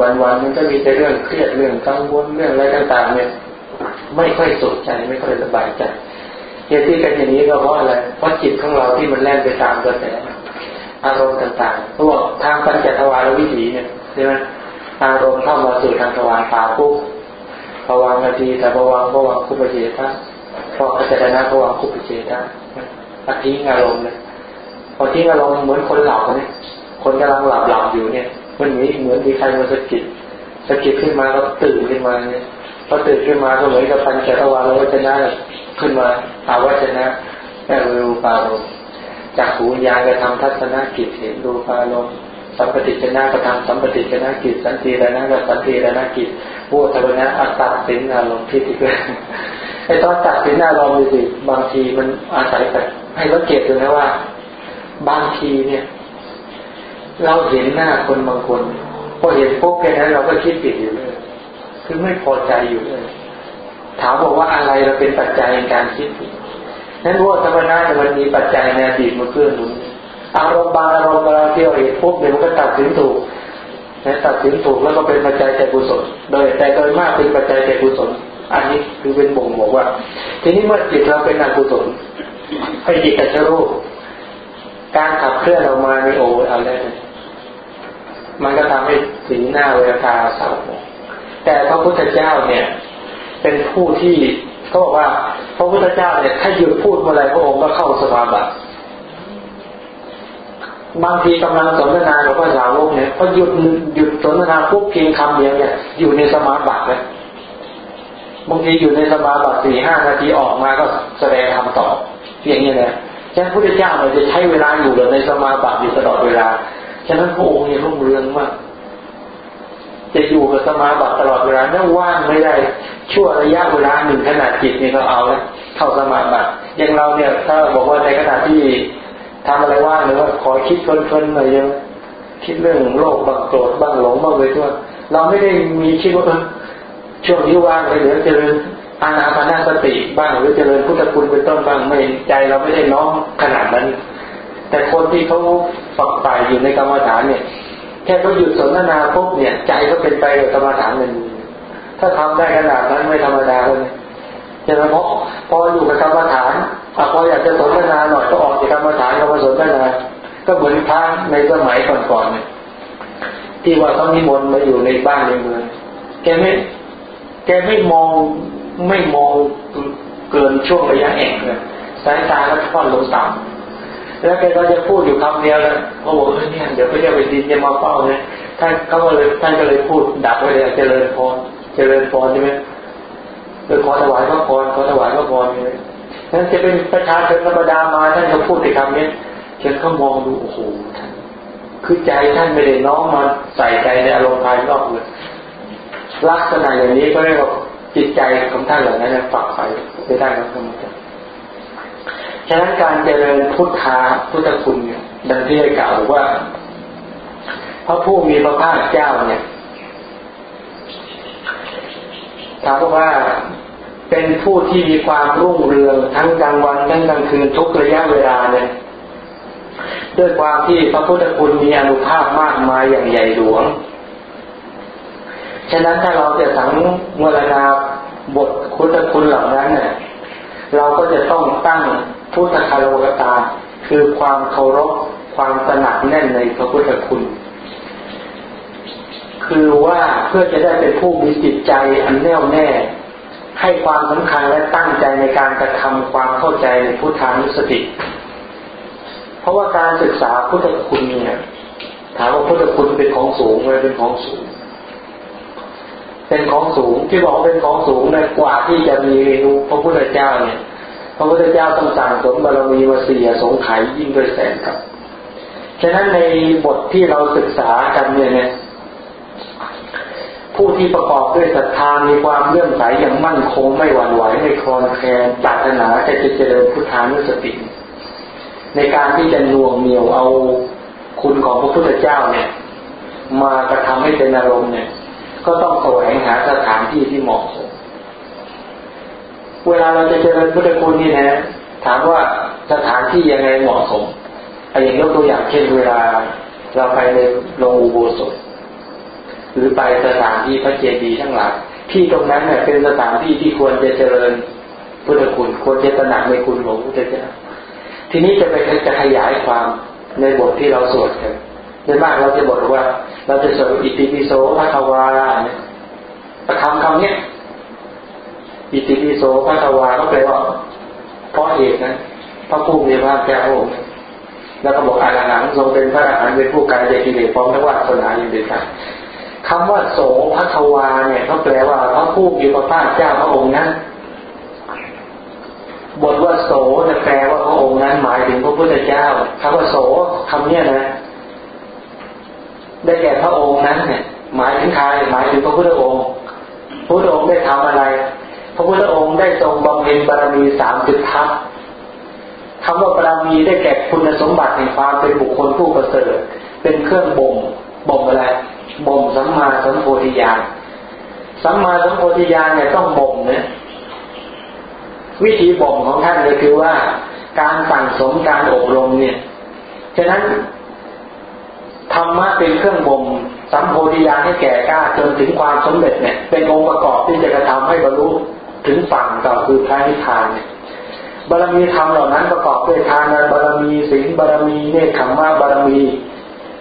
วันๆมันก็มีแต่เรื่องเครียดเรื่องกังวลเรื่องอะไรต่างๆ เนี่ย ไม่ค่อยสนใจไม่ค่อยสบายใจเหตุที่เป็นอย่างนี้ก็เพราะอะไรเพราะจิตของเราที่มันแล่นไปตามกระแส อารมณ์ต่างๆพวกทางปัญจทวารวิถีเนี่ยใช่ไหมอารมณ์เข้ามาสู่ทางทวารตาปุ๊บภวังนาทีแต่ภวังภวังคุปเจตะพออาจารย์ภวังคุปเจตะอทิ้งอารมณ์เลยพอทิ้งอารมณ์เหมือนคนหลับเนี่ยคนกำลังหลับหลับอยู่เนี่ย มันมีเหมือนมีใครมาสะกิดสะกิดขึ้นมาก็ตื่นขึ้นมาเนี่ยพอตื่นขึ้นมาก็เหมือนกับปัญจทวารวัจนะขึ้นมาอาวัจนะแม่รูปารม จากหูยานกระทำทัศนกิจเห็นรูปารมสัมปติชนะกระทำสัมปติชนะกิจสันติระนะกับสันติระนะกิจพูดทวนะอัตตาสินอารมณ์ที่ติเกิดไอ้ตอนตัดสินอารมณ์ดูสิบางทีมันอาศัยแต่ให้สังเกตดูนะว่า บางทีเนี่ย เราเห็นหน้าคนบางคนพอเห็นปุ๊บแค่นั้นเราก็คิดผิดอยู่เลยคือไม่พอใจอยู่เลยถามบอกว่าอะไรเราเป็นปัจจัยในการคิดผิด นั้นว่าธรรมนาเนี่ยมันมีปัจจัยในอดีตมาเกื้อหนุนอารมณ์บางอารมณ์เราที่เราเห็นปุ๊บเนี่ยมันก็ตัดสินถูกนะตัดสินถูกแล้วก็เป็นปัจจัยแก่กุศลโดยแต่โดยมากเป็นปัจจัยแก่กุศลอันนี้คือเป็นบ่งบอกว่า ทีนี้เมื่อจิตเราเป็นอกุศลให้จิตกัจรูปการขับเคลื่อนออกมาในโอ้เอาได้มันก็ทำให้สีหน้าเวลาเศร้าแต่พระพุทธเจ้าเนี่ย เป็นผู้ที่ เขาบอกว่าพระพุทธเจ้าเนี่ยถ้าหยุดพูดเมื่อไรพระองค์ก็เข้าสมาบัติบางทีกำลังสนทนากับพระสาวกเนี่ยพอหยุดหยุดสนทนาปุ๊บเพียงคำเดียวเนี่ยอยู่ในสมาบัติเลยบางทีอยู่ในสมาบัติสี่ห้านาทีออกมาก็แสดงคำตอบอย่างนี้นะฉะนั้นพระพุทธเจ้าเนี่ยจะใช้เวลาอยู่ในสมาบัติอยู่ตลอดเวลาฉะนั้นพระองค์เนี่ยรุ่งเรืองมาก จะอยู่กับสมาบัติตลอดเวลาเนี่ยว่างไม่ได้ชั่วระยะเวลาหนึ่งขนาดจิตนี่ก็เอาแล้วเข้าสมาบัติอย่างเราเนี่ย ถ้าบอกว่าในขณะที่ทำอะไรว่างหรือว่าขอคิดเพลินๆหน่อยยังคิดเรื่องโลกบ้างโกรธบ้างหลงบ้างเลยทั่วเราไม่ได้มีคิดว่าช่วงนี้ว่างเลยเดี๋ยวเจริญอานาปนาสติบ้างหรือเจริญพุทธคุณเป็นต้นบ้างไม่ใจเราไม่ได้น้อมขนาดนั้น แต่คนที่เขาฝักใฝ่อยู่ในกรรมฐานเนี่ย แค่เขาหยุดสนทนาปุ๊บเนี่ย ใจก็เป็นไปกับกรรมฐานมันถ้าทำได้ขนาดนั้นไม่ธรรมดาเลยจะเพราะพออยู่กับกรรมฐานพออยากจะสนทนาหน่อยก็ออกจากกรรมฐานก็มาสนทนาก็เหมือนพระในสมัยก่อนๆเนี่ยที่ว่าเขานิมนต์มาอยู่ในบ้านในเมืองแกไม่แกไม่มองไม่มองเกินช่วงระยะแอกเลยสายตาแล้วทอดลงต่ำ แล้วแกก็จะพูดอยู่คำเดียวเลยโอ้โหเนี่ยเดี๋ยวพระเจ้าไปดินจะมาเฝ้าเนี่ยท่านเขาก็เลยท่านก็เลยพูดดักไว้เลยเจริญพรเจริญพรใช่ไหมโดยขอถวายพระพรขอถวายพระพรเลยนั้นจะเป็นประชาชนธรรมดามาท่านก็พูดในคำนี้ฉันก็มองดูโอ้โหท่านคือใจท่านไม่ได้น้อมมาใส่ใจในอารมณ์ภายนอกเลยลักษณะอย่างนี้ก็เรียกว่าจิตใจของท่านเหล่านั้นฝักใฝ่ไปได้ครับท่าน ฉะนั้นการเจริญพุทธาพุทธคุณเนี่ยดังที่ได้กล่าวว่าพระผู้มีพระภาคเจ้าเนี่ยถามว่าเป็นผู้ที่มีความรุ่งเรืองทั้งกลางวันทั้งกลางคืนทุกระยะเวลาเนี่ยด้วยความที่พระพุทธคุณมีอนุภาพมากมายอย่างใหญ่หลวง ฉะนั้นถ้าเราจะสังเวรนาบทพุทธคุณเหล่านั้นเนี่ยเราก็จะต้องตั้ง พุทธคารวตา คือความเคารพความสนัดแน่นในพระพุทธคุณ คือว่าเพื่อจะได้เป็นผู้มีจิตใจอันแน่วแน่ ให้ความสำคัญและตั้งใจในการกระทำความเข้าใจในพุทธานุสติ เพราะว่าการศึกษาพุทธคุณเนี่ยถามว่าพุทธคุณเป็นของสูงไหมเป็นของสูง เป็นของสูงที่บอกเป็นของสูงในกว่าที่จะมีรู้พระพุทธเจ้าเนี่ย พระพุทธเจ้าต้องสั่งสมบารมีมาเสียสงไขยิ่งโดยแสนกับ ฉะนั้นในบทที่เราศึกษากันเนี่ยเนี่ยผู้ที่ประกอบด้วยศรัทธามีความเลื่อมใสอย่างมั่นคงไม่หวั่นไหวไม่คลอนแคลนปรารถนาจะจะเจริญพุทธานุสติ ในการที่จะน่วงเหนียวเอาคุณของพระพุทธเจ้าเนี่ย มากระทำให้เป็นอารมณ์เนี่ย ก็ต้องแสวงหาสถานที่ที่เหมาะสม เวลาเราจะเจริญพุทธคุณนี่นะถามว่าสถานที่ยังไงเหมาะสมออย่างยกตัวอย่างเช่นเวลาเราไปในโรงอุโบสถ หรือไปสถานที่พระเจดีย์ทั้งหลายที่ตรงนั้นเนี่ยเป็นสถานที่ที่ควรจะเจริญพุทธคุณควรจะตระหนักในคุณของพุทธเจ้าทีนี้จะไปจะขยายความในบทที่เราสวดกันโดยมากเราจะบอกว่า เราจะสวดอิติปิโสพระควาเนี่ยประคำคำเนี้ย อิติปิโสพระควาก็แปลว่าเพราะเหตุนะพระผู้มีพระเจ้าองค์แล้วก็บอกอาหังทรงเป็นพระอรหันเป็นผู้กายเจกิเลสพร้อมทั้งวาสนาอย่างเดียกันคำว่าโสพระควาเนี่ยเขาแปลว่าพระผู้มีพระภาคเจ้าพระองค์นั้นบทว่าโสจะแปลว่าพระองค์นั้นหมายถึงพระพุทธเจ้าคำว่าโสคำเนี้ยนะได้แก่พระองค์นั้นเนี่ยหมายถึงใครหมายถึงพระพุทธองค์พระพุทธองค์ได้ทำอะไร พระพุทธองค์ได้ทรงบำเพ็ญบารมีสามจุดทัพคำว่าบารมีได้แก่คุณสมบัติแห่งความเป็นบุคคลผู้ประเสริฐ เป็นเครื่องบ่มบ่มอะไรบ่มสัมมาสัมโพธิญาณสัมมาสัมโพธิญาณเนี่ยต้องบ่มเนี่ยวิธีบ่มของท่านเลยคือว่า การสั่งสมการอบรมเนี่ยฉะนั้นธรรมะเป็นเครื่องบ่มสัมโพธิญาณให้แก่กล้าจนถึงความสำเร็จเนี่ย เป็นองค์ประกอบที่จะกระทำให้บรรลุ ถึงฝั่งต่อคือพระนิพพานเนี่ยบารมีธรรมเหล่านั้นประกอบด้วยทานบารมีศีลบารมีเนคขมมะบารมี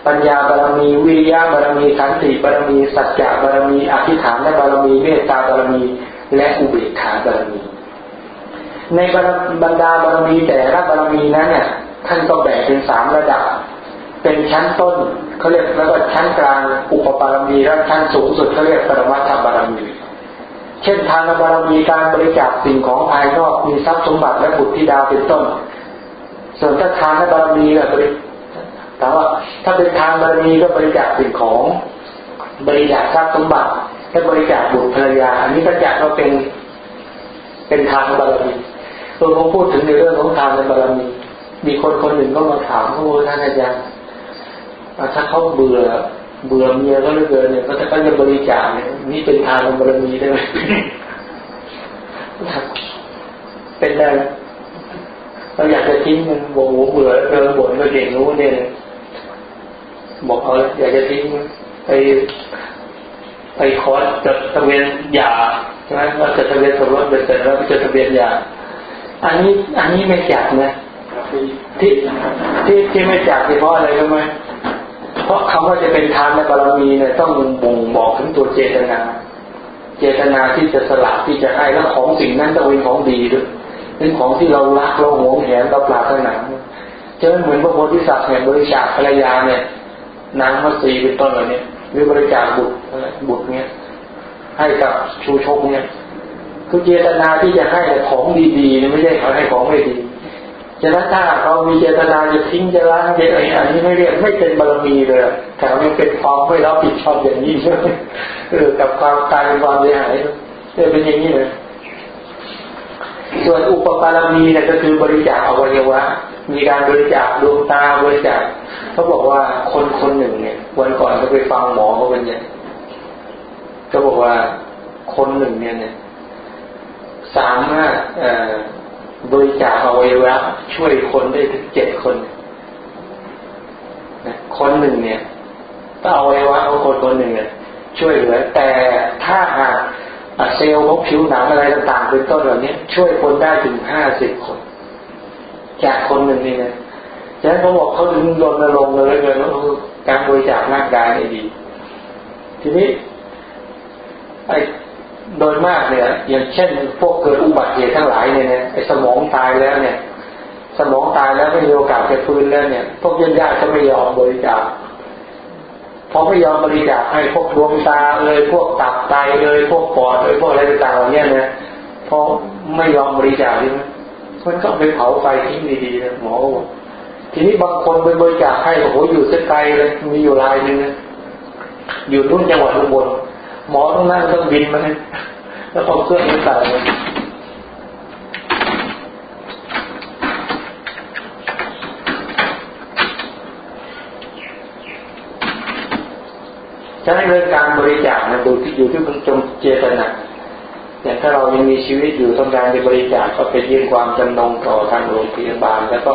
ปัญญาบารมีวิริยะบารมีขันติบารมีสัจจะบารมีอธิษฐานบารมีเมตตาบารมี และอุเบกขาบารมี ในบรรดาบารมีแต่ละบารมีนั้นเนี่ยท่านก็แบ่งเป็นสามระดับ เป็นชั้นต้นเขาเรียกแล้วก็ชั้นกลางอุปบารมีและชั้นสูงสุดเขาเรียกปรมัตถบารมี เช่นทานบารมีการบริจาคสิ่งของภายนอกมีทรัพย์สมบัติและบุตรธิดาเป็นต้น ส่วนถ้าทานบารมีก็บริถามว่าถ้าเป็นทานบารมีก็บริจาคสิ่งของ บริจาคทรัพย์สมบัติและบริจาคบุตรภรรยา อันนี้ก็จะเราเป็นเป็นทานบารมีตัวผมพูดถึงในเรื่องของทานบารมี มีคนคนหนึ่งก็มาถามเขาว่าท่านอาจารย์ถ้าเขาเบื่อ เบื่อเมียก็เหลือเกินเนี่ยเขาจะก็จะบริจาคเนี่ยนี่เป็นทานในบารมีได้ไหมเป็นได้เราอยากจะทิ้งมันบอกโหเบื่อเกินบ่นก็เก่งรู้เนี่ยบอกเอาอยากจะทิ้งไปไปคอร์สจดทะเบียนหย่าใช่ไหมว่าจดทะเบียนสมรสเสร็จแล้วไปจดทะเบียนหย่าอันนี้อันนี้ไม่จักนะที่ที่ที่ไม่จักเพราะอะไรรู้ไหมเพ ราะคำว่าจะเป็นทานในบารมีเนี่ยต้องบ่งบอกถึงตัวเจตนา เจตนาที่จะสละที่จะให้แล้วของสิ่งนั้นต้องเป็นของดีด้วยเป็นของที่เรารักเราหวงแหนเราปรารถนาเจอเหมือนพระโพธิสัตว์เนี่ยบริจาคภรรยาเนี่ยนางมัสีเป็นต้นเหล่านี้หรือบริจาคบุตรบุตรเนี่ยให้กับชูชกเนี่ยคือเจตนาที่จะให้ของดีๆเนี่ยไม่ใช่ขาให้ของไม่ดี ฉะนั้นถ้าเรามีเจตนาจะทิ้งจะล้างจะอะไรอันนี้ไม่เรียกไม่เป็นบารมีเลยแต่มันเป็นความไม่รับผิดชอบอย่างนี้ใช่ไหมเออกับความตายความเสียหายเออเป็นอย่างนี้เลยส่วนอุปบารมีเนี่ยก็คือบริจาคอวัยวะ มีการบริจาคดวงตาบริจาคเขาบอกว่าคนคนหนึ่งเนี่ย วันก่อนก็ไปฟังหมอเขาเป็นเนี่ยก็บอกว่าคนหนึ่งเนี่ยเนี่ยสามารถ บริจาคอวัยวะช่วยคนได้ถึงเจ็ดคนคนหนึ่งเนี่ยถ้าอวัยวะของคนคนหนึ่งเนี่ยช่วยเหลือ แต่ถ้าหากเซลล์ของผิวหนังอะไรต่างๆเป็นต้นเหล่านี้ช่วยคนได้ถึงห้าสิบคน จากคนหนึ่งนี่นะฉะนั้นเขาบอกเขาถึงรณรงค์เลยเลยว่าการบริจาคร่างกายนี่ดี ทีนี้ไอ้ โดยมากเนี่ย อย่างเช่น พวกเกิดอุบัติเหตุทั้งหลายเนี่ยไอ้สมองตายแล้วเนี่ย สมองตายแล้วไม่มีโอกาสจะฟื้นแล้วเนี่ย พวกญาติญาติก็ไม่ยอมบริจาคพอไม่ยอมบริจาคให้พวกดวงตาเลยพวกตับไตเลยพวกปอดเลยพวกอะไรต่างๆเหล่านี้เนี่ยพอไม่ยอมบริจาคใช่ไหมมันก็ไปเผาไฟทิ้งดีๆนะหมอทีนี้บางคนไปบริจาคให้โอ้โหอยู่เส้นไกลเลยมีอยู่รายหนึ่งนะอยู่รุ่นจังหวัดอุบล หมอต้องนั่งต้องบินมาเลยแล้วเอาเครื่องนี้ใส่เลยฉะนั้นเรื่องการบริจาคมันดูที่อยู่ที่จงเจตนาอย่างถ้าเรายังมีชีวิตอยู่ต้องการจะบริจาคก็ไปยื่นความจำนงต่อทางโรงพยาบาล แล้วก็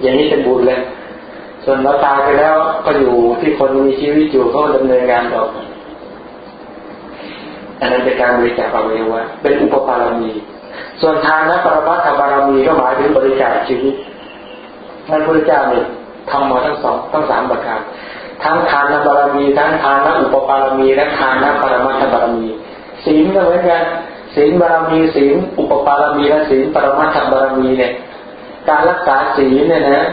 อย่างนี้เป็นบุญเลยส่วนเราตายไปแล้วก็อยู่ที่คนมีชีวิตอยู่ก็ดำเนินงานต่อ อันนั้นเป็นการบริจาคอวัยวะเป็นอุปปารมี ส่วนทานนะปรมัตถบารมีก็หมายถึงบริจาคชีวิตท่านพระเจ้าเนี่ยทำมาทั้งสองทั้งสามประการทั้งทานบารมี ทั้งทานอุปปารมี และทานปรมัตถบารมีศีลก็เหมือนกันศีลบารมีศีลอุปปารมีและศีลปรมัตถบารมีเนี่ย การรักษาศีลเนี่ยนะ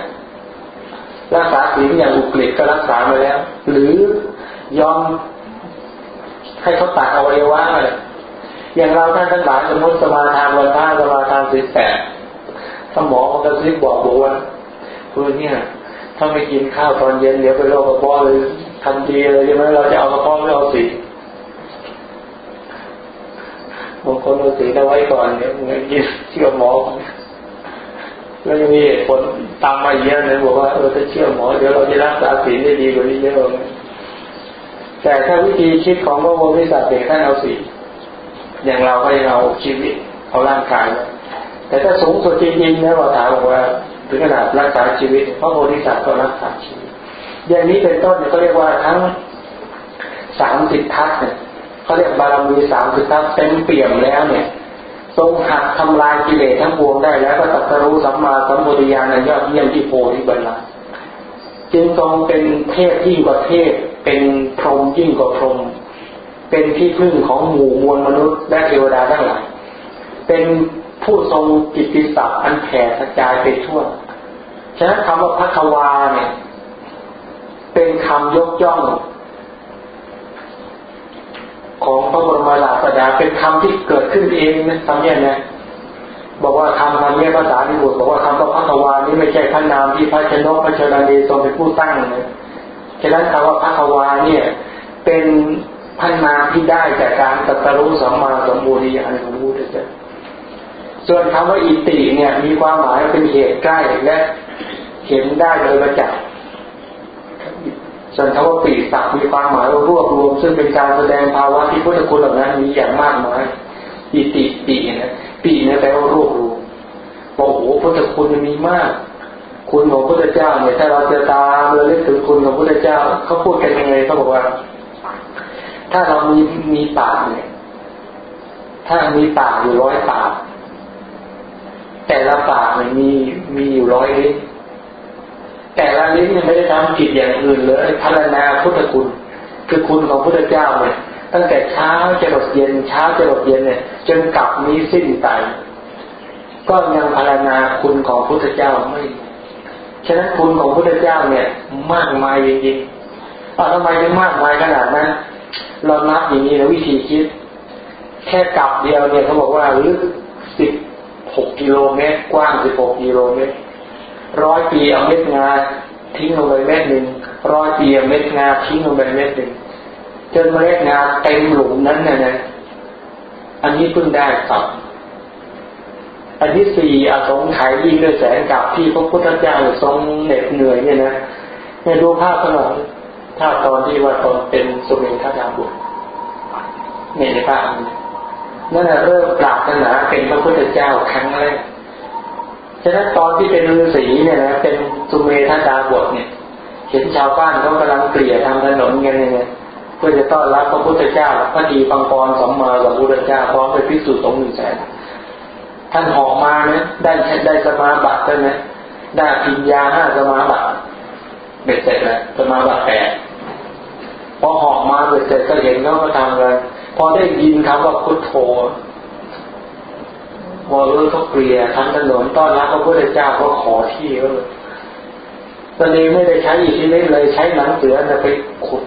รักษาศีลอย่างอุกฤษก็รักษามาแล้ว หรือยอม ให้เขาตัดอวัยวะเลยอย่างเราท่านทั้งหลายสมมติสมาทานวันพระสมาทานศีลแปดถ้าหมอเขาจะซิบบอกบอกว่าคือเนี่ยถ้าไม่กินข้าวตอนเย็นเดี๋ยวไปโรคกระเพาะเลยทันทีเลยใช่ไหมเราจะเอากระเพาะไม่เอาสีบางคนเอาสีเอาไว้ก่อนเนี่ยเงินกินเชื่อหมอแล้วยังมีผลตามมาเยอะเลยบอกว่าเออถ้าเชื่อหมอเดี๋ยวเราจะรักษาสีได้ดีกว่านี้เยอะเลย แต่ถ้าวิธีคิดของพระโพธิสัตว์เด็กท่านเอาสีอย่างเราก็ยังเอาชีวิตเอาร่างกายแต่ถ้าสูงสุดจริงๆนะเราถามบอกว่าถึงขนาดรักษาชีวิตพระโพธิสัตว์ก็รักษาชีวิต อย่างนี้เป็นต้นเนี่ยเขาเรียกว่าทั้งสามสิบทัศเนี่ยเขาเรียกบารมีสามสิบทัศเต็มเปี่ยมแล้วเนี่ยทรงหักทำลายกิเลสทั้งปวงได้แล้วก็ตัดรู้สัมมาสัมพุทธญาณในยอดเยี่ยมที่โพธิบัลลังก์ จึงทรงเป็นเทพยิ่งกว่าเทพ เป็นพรหมยิ่งกว่าพรหมเป็นที่พึ่งของหมู่มวลมนุษย์และเทวดาทั้งหลาย เป็นผู้ทรงกิตติศัพท์อันแผ่กระจายไปทั่ว ฉะนั้นคำว่าพระควาเนี่ย เป็นคำยกย่อง ของพระบรมศาสดาเป็นคำที่เกิดขึ้นเองนะคำนี้นะ บอกว่าคำคำนี้ภาษาที่บุตรบอกว่าคำว่าพระควานี้ไม่ใช่พระนามที่พระชนกพระชนานีทรงเป็นผู้ตั้งนะฉะนั้นคำว่าพระควาเนี่ยเป็นพันนามที่ได้จากการตรัสรู้สัมมาสัมพุทธิญาณของพระพุทธเจ้าส่วนคำว่าอิติเนี่ย มีความหมายเป็นเหตุใกล้และเห็นได้โดยประจักษ์ส่วนคำว่าปีศักมีความหมายว่ารวบรวม ซึ่งเป็นการแสดงภาวะที่พุทธคุณเหล่านั้นมีอย่างมากมายอิติปีนะ ปีนี่แปลว่ารวบรวมบอกโอ้พุทธคุณมันมีมาก คุณของพุทธเจ้าเนี่ยถ้าเราจะตามเราเล่นถึงคุณของพุทธเจ้าเขาพูดกันยังไงเขาบอกว่า ถ้าเรามีมีปากเนี่ย ถ้ามีปากอยู่ร้อยปากแต่ละปากเนี่ยมีมีอยู่ร้อยลิ้นแต่ละลิ้นยังไม่ได้ทำผิดอย่างอื่นเลยพัฒนาพุทธคุณ คือคุณของพุทธเจ้าเนี่ย ตั้งแต่เช้าจะหลดเย็นเช้าจะหลดเย็นเนี่ยจนกลับนี้สิ้นไป ก็ยังพัฒนาคุณของพุทธเจ้าไม่ฉะนั้นคุณของพุทธเจ้าเนี่ย มากมายจริงๆทำไมถึงมากมายขนาดนั้นเรานับอย่างนี้นะวิธีคิด แค่กลับเดียวเนี่ยเขาบอกว่าลึกสิบหกกิโลเมตร กว้างสิบหกกิโลเมตรร้อยปีเอาเม็ดงาทิ้งลงไปเม็ดหนึ่งร้อยปีเอาเม็ดงาทิ้งลงไปเม็ดหนึ่ง จนเมล็ดงาเต็มหลุมนั้นน่ะนะอันนี้เพิ่งได้ตับอันที่สี่อสงไขยยิ่งด้วยแสงกับที่พระพุทธเจ้าทรงเหน็ดเหนื่อยเนี่ยนะเนี่ยดูภาพขนมภาตอนที่ว่าตอนเป็นสุเมธาดาบุตรเนี่ยในภาพนี้นั่นเริ่มปราบนาเป็นพระพุทธเจ้าครั้งแรกฉะนั้นตอนที่เป็นฤาษีเนี่ยนะเป็นสุเมธาดาบทเนี่ย เห็นชาวบ้านเขากำลังเกลี่ยทำถนนกันเนี่ย พื่อจะต้อนรับพระพุทธเจ้าพระดีปังกรสมมาสัมพุทธเจ้าพร้อมไปพิสูจน์สงหนึ่งแสนท่านหอกมาเนี่ยได้ได้สมาบัติใช่ไหมได้ปิญญาห้าสมาบัติเบ็ดเสร็จแล้วสมาบัติแปดพอหอกมาเบ็ดเสร็จก็เห็นเขาก็ทำกันพอได้ยินคำว่าพุทโธวอลเลอร์เขาเกลียทั้งถนนต้อนรับพระพุทธเจ้าก็ขอที่ก็เลยตอนนี้ไม่ได้ใช้อีกที่นี้เลยใช้หนังเสือไปขุด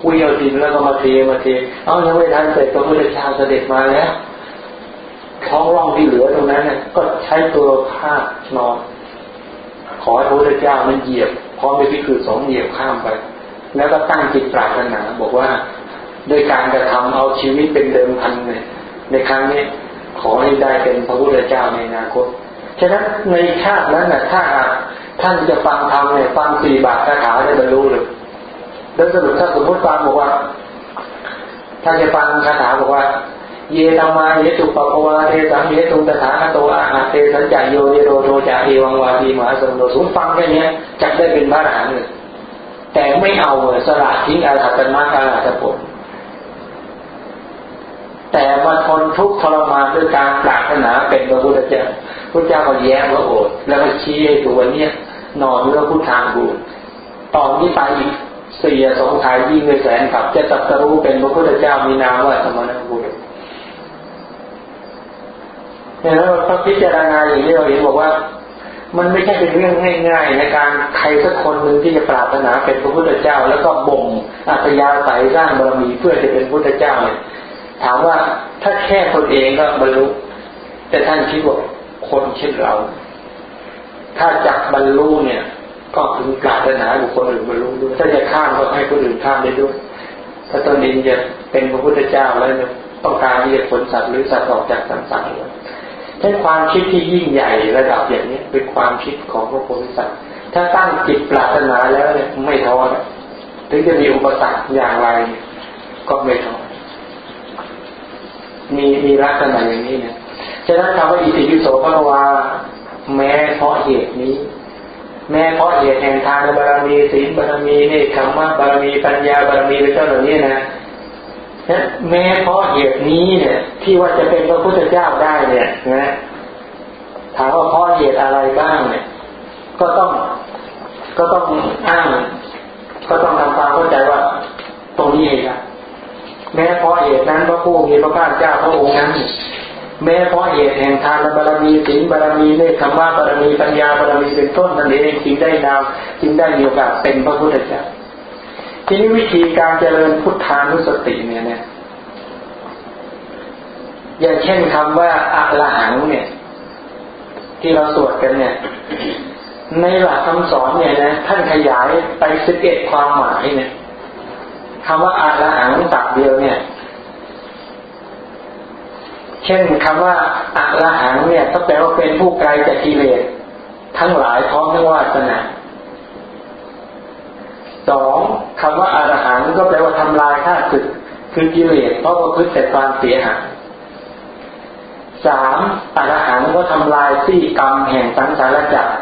คุยเอาดินแล้วก็มาเทมาเทเอายังไม่ทันเสร็จพระพุทธเจ้าเสด็จมาแล้วท้องร่องที่เหลือตรงนั้นเนี่ยก็ใช้ตัวผ้านอน ขอให้พระพุทธเจ้ามันเหยียบพร้อมไปพิคือสองเหยียบข้ามไป แล้วก็ตั้งจิตปรารถนาบอกว่าโดยการกระทำเอาชีวิตเป็นเดิมพันเนี่ยในครั้งนี้ขอให้ได้เป็นพระพุทธเจ้าในอนาคตฉะนั้นในชาตินั้นน่ะถ้าท่านจะฟังธรรมเนี่ยฟังสี่บาทคาถาจะบรรลุเลย แล้วสรุปถ้าสมมติฟังบอกว่าท่าจะฟังคาถาบอกว่า เยตมาเยตุปปวาเทสังเยตุตถาคโตอาหาเทสัญจายโยเยโรโทจาเอวังวาทีมหาสมุทรสูฟังแค่นี้จะได้เป็นพระอรหันต์เลยแต่ไม่เอาสละทิ้งอาหัตมรรคอาหัตผลแต่มาทนทุกข์ทรมานด้วยการปรารถนาเป็นพระพุทธเจ้าพระเจ้าก็แย้มว่าโอดแล้วก็ชี้ให้ตัวเนี้ยนอนเรื่องพุทธทางบูตอนนี้ไปอีก สียสงสัยยิ่งเลยแสนกับจะตัดสรู้เป็นพระพุทธเจ้ามีนามว่าสมณบุตรเนี่ยแล้วพระพิจารณาอย่างนี้เราเห็นบอกว่า มันไม่ใช่เป็นเรื่องง่าย ๆ ในการใครสักคนหนึ่งที่จะปรารถนาเป็นพระพุทธเจ้า แล้วก็บ่มอัตยาศัยสร้างบารมีเพื่อจะเป็นพุทธเจ้าเนี่ยถามว่าถ้าแค่ตนเองก็บรรลุแต่ท่านคิดว่าคนเช่นเรา ถ้าจักบรรลุเนี่ย ก็ถึงปรารถนาบุคคลอื่นบรรลุด้วยถ้าจะข้ามก็ให้คนอื่นข้ามได้ด้วย ถ้าตนเองจะเป็นพระพุทธเจ้าแล้วต้องการที่จะผลสัตว์หรือสัตว์ออกจากสังสารใช้ความคิดที่ยิ่งใหญ่ระดับอย่างนี้เป็นความคิดของพระโพธิสัตว์ถ้าตั้งจิตปรารถนาแล้วเนี่ยไม่ท้อถึงจะมีอุปสรรคอย่างไร ก็ไม่ท้อมีมีลักษณะอย่างนี้เนี่ยฉะนั้นคำว่าอิติปิโสภควาแม้เพราะเหตุนี้ แม้เพราะเหตุแห่งทานบารมีศีลบารมีเนคขมะบารมีปัญญาบารมีเป็นต้นเหล่านี้นะแม้เพราะเหตุนี้เนี่ย ที่ว่าจะเป็นพระพุทธเจ้าได้เนี่ยนะถามว่าเพราะเหตุอะไรบ้างเนี่ย ก็ต้องก็ต้องอ้าง ก็ต้องทำความเข้าใจว่า ตรงนี้เองครับแม้เพราะเหตุนั้นพระผู้มีพระภาคเจ้าพระองค์นั้น แม้เพราะเหตุแห่งทานบารมีศีลบารมีเนคขมาบารมีปัญญาบารมีเป็นต้นนั่นเองจึงได้นามจึงได้มีโอกาสเป็นพระพุทธเจ้าทีนี้วิธีการเจริญพุทธานุสติเนี่ยเนี่ยอย่างเช่นคำว่าอะละหังเนี่ย ที่เราสวดกันเนี่ย ในหลักคำสอนเนี่ยนะท่านขยายไปสิบเอ็ดความหมายเนี่ยคำว่าอาละหังตักเดียวเนี่ย เช่นคำว่าอาละหังเนี่ยก็แปลว่าเป็นผู้ไกลจากกิเลสทั้งหลายพร้อมทั้งวาสนาสองคำว่าอารหังก็แปลว่าทำลายข้าศึกคือกิเลสเพราะว่าพึ่งแต่ความเสียหายสามอรหังก็ทำลายซี่กรรมแห่งสังสารจักร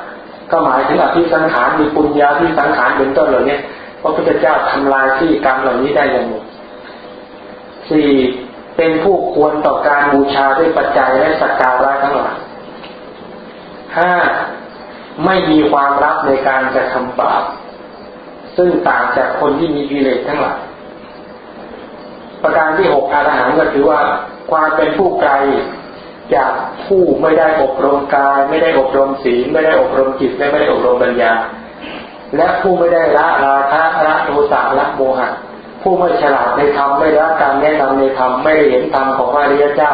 ก็หมายถึงอภิสังขารมีปุญญาที่สังขารเป็นต้นเหล่านี้พระพุทธเจ้าทำลายที่กรรมเหล่านี้ได้อย่างหมดสี่ เป็นผู้ควรต่อการบูชาด้วยปัจจัยและสักการะทั้งหลายห้าไม่มีความรักในการกระทำบาปซึ่งต่างจากคนที่มีกิเลสทั้งหลายประการที่หกอาหันก็ถือว่าความเป็นผู้ไกลจากผู้ไม่ได้อบรมกาย ไม่ได้อบรมศีลไม่ได้อบรมจิตและไม่ได้อบรมปัญญา และผู้ไม่ได้ละราคะละโทสะละโมหะ ผู้ไม่ฉลาดในธรรมไม่ละการแนะนำในธรรมไม่ได้เห็นธรรมของพระริยเจ้า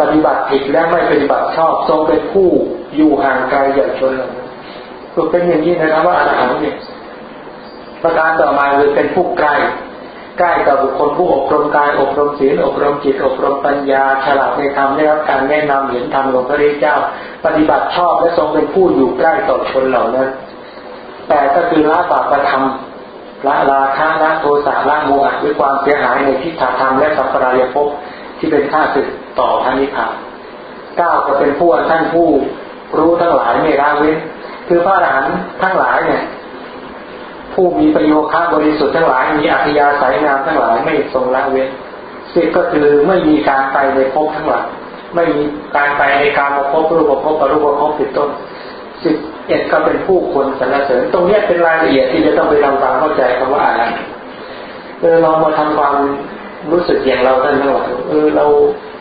ปฏิบัติผิดและไม่ปฏิบัติชอบทรงเป็นผู้อยู่ห่างไกลจากชนเหล่านั้นก็เป็นอย่างนี้นะครับว่าอรหันต์เนี่ยประการต่อมาคือเป็นผู้ใกล้ใกล้กับบุคคลผู้อบรมกายอบรมศีลอบรมจิตอบรมปัญญา ฉลาดในธรรมได้รับการแนะนำเห็นธรรมของพระริยเจ้า ปฏิบัติชอบและทรงเป็นผู้อยู่ใกล้ต่อชนเหล่านั้นแต่ก็คือละบาปธรรม ละราคะละโทสะละโมหะด้วยความเสียหายในทิฏฐธรรมและสัมปรายภพที่เป็นข้าศึกต่อพันนิพพานเก้าก็เป็นผู้ท่านผู้รู้ทั้งหลายไม่ละเว้นคือพระอรหันต์ทั้งหลายเนี่ย ผู้มีประโยชน์บริสุทธิ์ทั้งหลายมีอัธยาศัยงามทั้งหลายไม่ทรงละเว้นสิก็คือไม่มีการไปในภพทั้งหลายไม่มีการไปในการมาพบรูปภพอรูปภพติดต้น สิบเอ็ดก็เป็นผู้คนสรรเสริญ ตรงนี้เป็นรายละเอียดที่จะต้องไปทำความเข้าใจคำว่าอะไรเออเรามาทำความรู้สึกอย่างเราท่านทั้งหลายเออเรา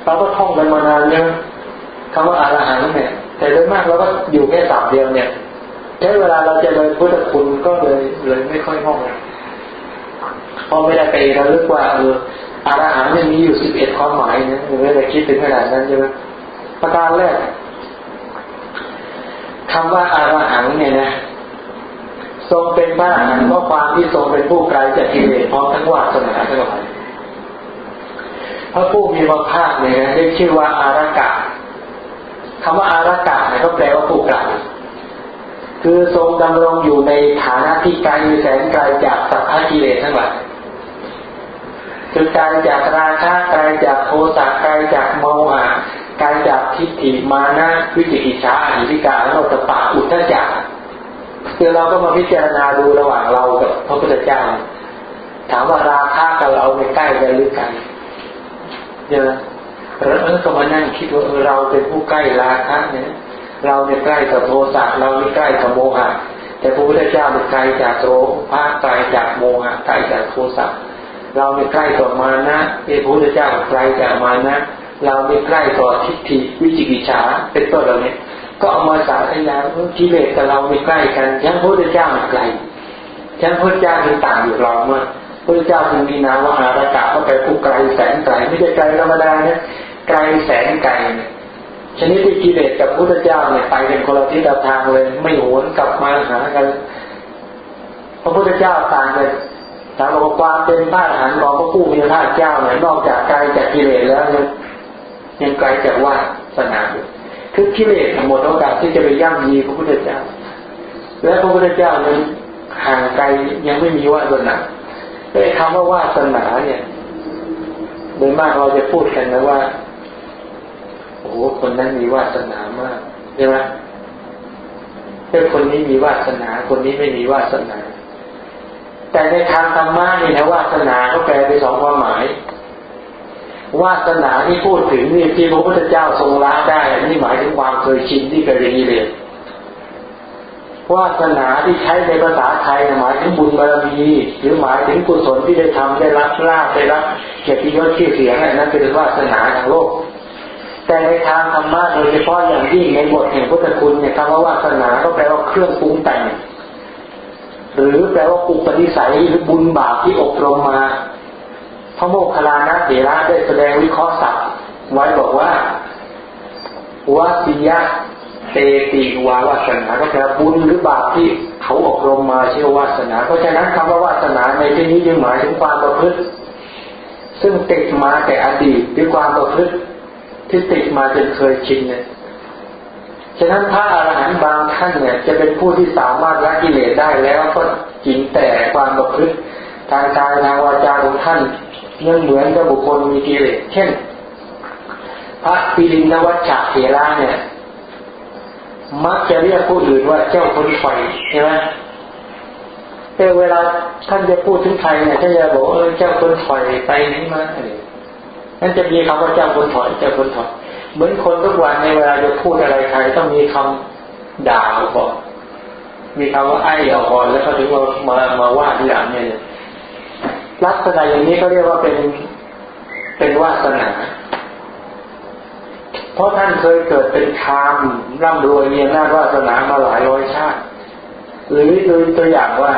เราก็ท่องกันมานานเนี่ยคำว่าอารหันต์เนี่ย แต่โดยมากเราก็อยู่แค่สามเดียวเนี่ยใช้เวลาเราจะเลยพุทธคุณก็เลยเลยไม่ค่อยท่องเพอไม่ได้ไปเราลึกว่าเอออารหันต์เนี่มีอยู่สิบเอ็ดความหมายเนี่ยไม่ได้คิดถึงขนาดนั้นใช่ไหมประการแรก คำว่าอารหังเนี่ยนะทรงเป็นพระอรหันต์เพราะความที่ทรงเป็นผู้ไกลจากกิเลสพร้อมทั้งวาสนาทั้งหลายพระผู้มีพระภาคเนี่ยนะได้ชื่อว่าอารกะคำว่าอารกะเนี่ยก็แปลว่าผู้ไกลคือทรงดำรงอยู่ในฐานะที่ไกลแสนไกลจากสัพพะกิเลสทั้งหลายคือไกลจากราคะไกลจากโทสะไกลจากโมหะ ไกลจากทิฏฐิมานะวิจิกิจฉาอิริกาโนตปะอุทธจักคือเราก็มาพิจารณาดูระหว่างเรากับพระพุทธเจ้า ถามว่าราคะกับเราในใกล้กันหรือไกลเนี่ยเราเออก็มานั่งคิดว่าเราเป็นผู้ใกล้ราคะเนี่ยเราเนี่ยใกล้กับโทสะเรานี่ใกล้กับโมหะแต่พระพุทธเจ้าเป็นไกลจากโทภาไกลจากโมหะไกลจากโทสะเราเนี่ใกล้กับมานะพระพุทธเจ้าไกลจากมานะ เราเนี่ยใกล้ต่อทิฏฐิวิจิกิจฉาเป็นต้นเราเนี่ยก็เอามาสาธยายกิเลสกับเราไม่ใกล้กันยังพระพุทธเจ้าไกลยังพระพุทธเจ้าเป็นต่างอยู่เราเมื่อพระพุทธเจ้าจึงมีนามว่าอารกะก็ไปผู้ไกลแสนไกลไม่ใช่ไกลธรรมดาเนี่ยไกลแสนไกลชนิดที่กิเลสกับพระพุทธเจ้าเนี่ยไปเป็นคนละทิศทางเลย ไม่หวนกลับมาหากันพระพุทธเจ้าต่างเลยถามว่าความเป็นพระอรหันต์ของพระผู้มีพระเจ้าเนี่ยนอกจากไกลจากกิเลสแล้วเนี่ย ยังไกลจากว่าสนาคือกิเลสหมดโอกาสที่จะไปย่ำยีพระพุทธเจ้า และพระพุทธเจ้านั้นห่างไกลยังไม่มีวาสนาแต่คำว่าวาสนาเนี่ยโดยมากเราจะพูดกันนะว่าโอ้โหคนนั้นมีวาสนามากใช่ไหมแต่คนนี้มีวาสนา คนนี้ไม่มีวาสนา แต่ในทางธรรมะนี่นะวาสนาเขาแปลไปสองความหมาย วาสนาที่พูดถึงนี่ที่พระพุทธเจ้าทรงละได้ นี่หมายถึงความเคยชินที่เคยเรียนเรียนวาสนาที่ใช้ในภาษาไทยหมายถึงบุญบารมีหรือหมายถึงกุศลที่ได้ทำได้รับลาภได้รับเกียรติยศชื่อเสียงนั้นเป็นวาสนาทางโลก แต่ในทางธรรมะโดยเฉพาะอย่างยิ่งในบทแห่งพุทธคุณเนี่ยคำว่าวาสนาก็แปลว่าเครื่องปรุงแต่งหรือแปลว่าอุปนิสัยหรือบุญบาปที่อบรมมา พระโมคคัลลานะเถระได้แสดงวิเคราะห์ศัพท์ไว้บอกว่าวาสิยะเตติวาวาสนาก็แปลบุญหรือบาปที่เขาอบรมมาเชื่อวาสนา เพราะฉะนั้นคำว่าวาสนาในที่นี้จึงหมายถึงความประพฤติ ซึ่งติดมาแต่อดีตด้วยความประพฤติที่ติดมาจนเคยชินเนี่ยฉะนั้นพระอรหันต์บางท่านเนี่ย จะเป็นผู้ที่สามารถละกิเลสได้แล้วก็จริงแต่ความประพฤติทางกายทางวาจาของท่าน ยังเหมือนกับบุคคลมีกิเลสเช่น พระปิรินวัชชะเถระเนี่ย มักจะเรียกผู้อื่นว่าเจ้าคนไฟใช่ไหมแต่เวลาท่านจะพูดถึงใครเนี่ยท่านจะบอกเออเจ้าคนถอยไปไหนมาอะไรนั่นจะมีคำว่าเจ้าคนถอยเจ้าคนถอย เหมือนคนทุกวันในเวลาจะพูดอะไรใครต้องมีคำด่าก่อนมีคำว่าไอ้เอาก่อนแล้วก็ถึงมามามาว่าทีหลังเนี่ย ลักษณะอย่างนี้ก็เรียกว่าเป็นเป็นวาสนา เพราะท่านเคยเกิดเป็นคามร่ำรวยมีอำนาวาสนามาหลายร้อยชาติ หรือดูตัวอย่างว่า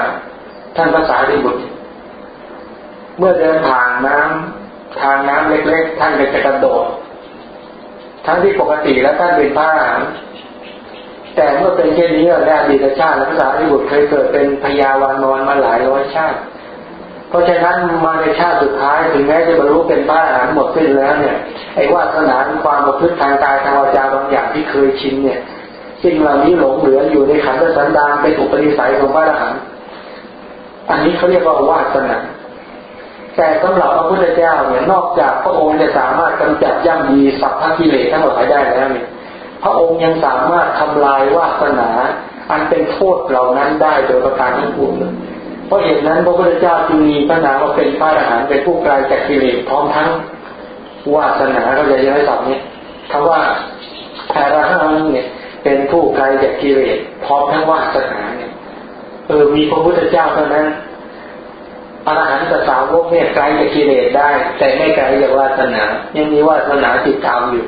ท่านภาษาดิบุตร เมื่อเดินทางน้ำทางน้ำเล็กๆ ท่านจะกระโดด ทั้งที่ปกติแล้วท่านเป็นพระอรหันต์แต่เมื่อเป็นเช่นนี้แล้วอดีตชาติและภาษาดิบุตรเคยเกิดเป็นพญาวานอนมาหลายร้อยชาติ เพราะฉะนั้นมาในชาติสุดท้ายถึงแม้จะบรรลุเป็นพระอรหันต์หมดสิ้นแล้วเนี่ยไอ้วาสนาความประพฤติทางกายทางวาจาบางอย่างที่เคยชินเนี่ยสิ่งเหล่านี้หลงเหลืออยู่ในขันธ์สันดานเป็นอุปนิสัยของพระอรหันต์อันนี้เขาเรียกว่าวาสนาแต่สำหรับพระพุทธเจ้าเนี่ยนอกจากพระองค์จะสามารถกำจัดย่ำยีสัพพะกิเลสทั้งหมดได้แล้วเนี่ยพระองค์ยังสามารถทำลายวาสนา อันเป็นโทษเหล่านั้นได้โดยประการทั้งปวงเลย เพราะเหตุนั้นพระพุทธเจ้าจึงมีพระนามว่าเป็นพระอรหันต์เป็นผู้ไกลจากกิเลสพร้อมทั้งวาสนาเราจะย้ายสับนี้คำว่าอรหันต์เนี่ย เป็นผู้ไกลจากกิเลสพร้อมทั้งวาสนาเนี่ยเออมีพระพุทธเจ้าเท่านั้นอรหันตสาวกเนี่ยไกลจากกิเลสได้ แต่ไม่ไกลจากวาสนา ยังมีวาสนาติดตามอยู่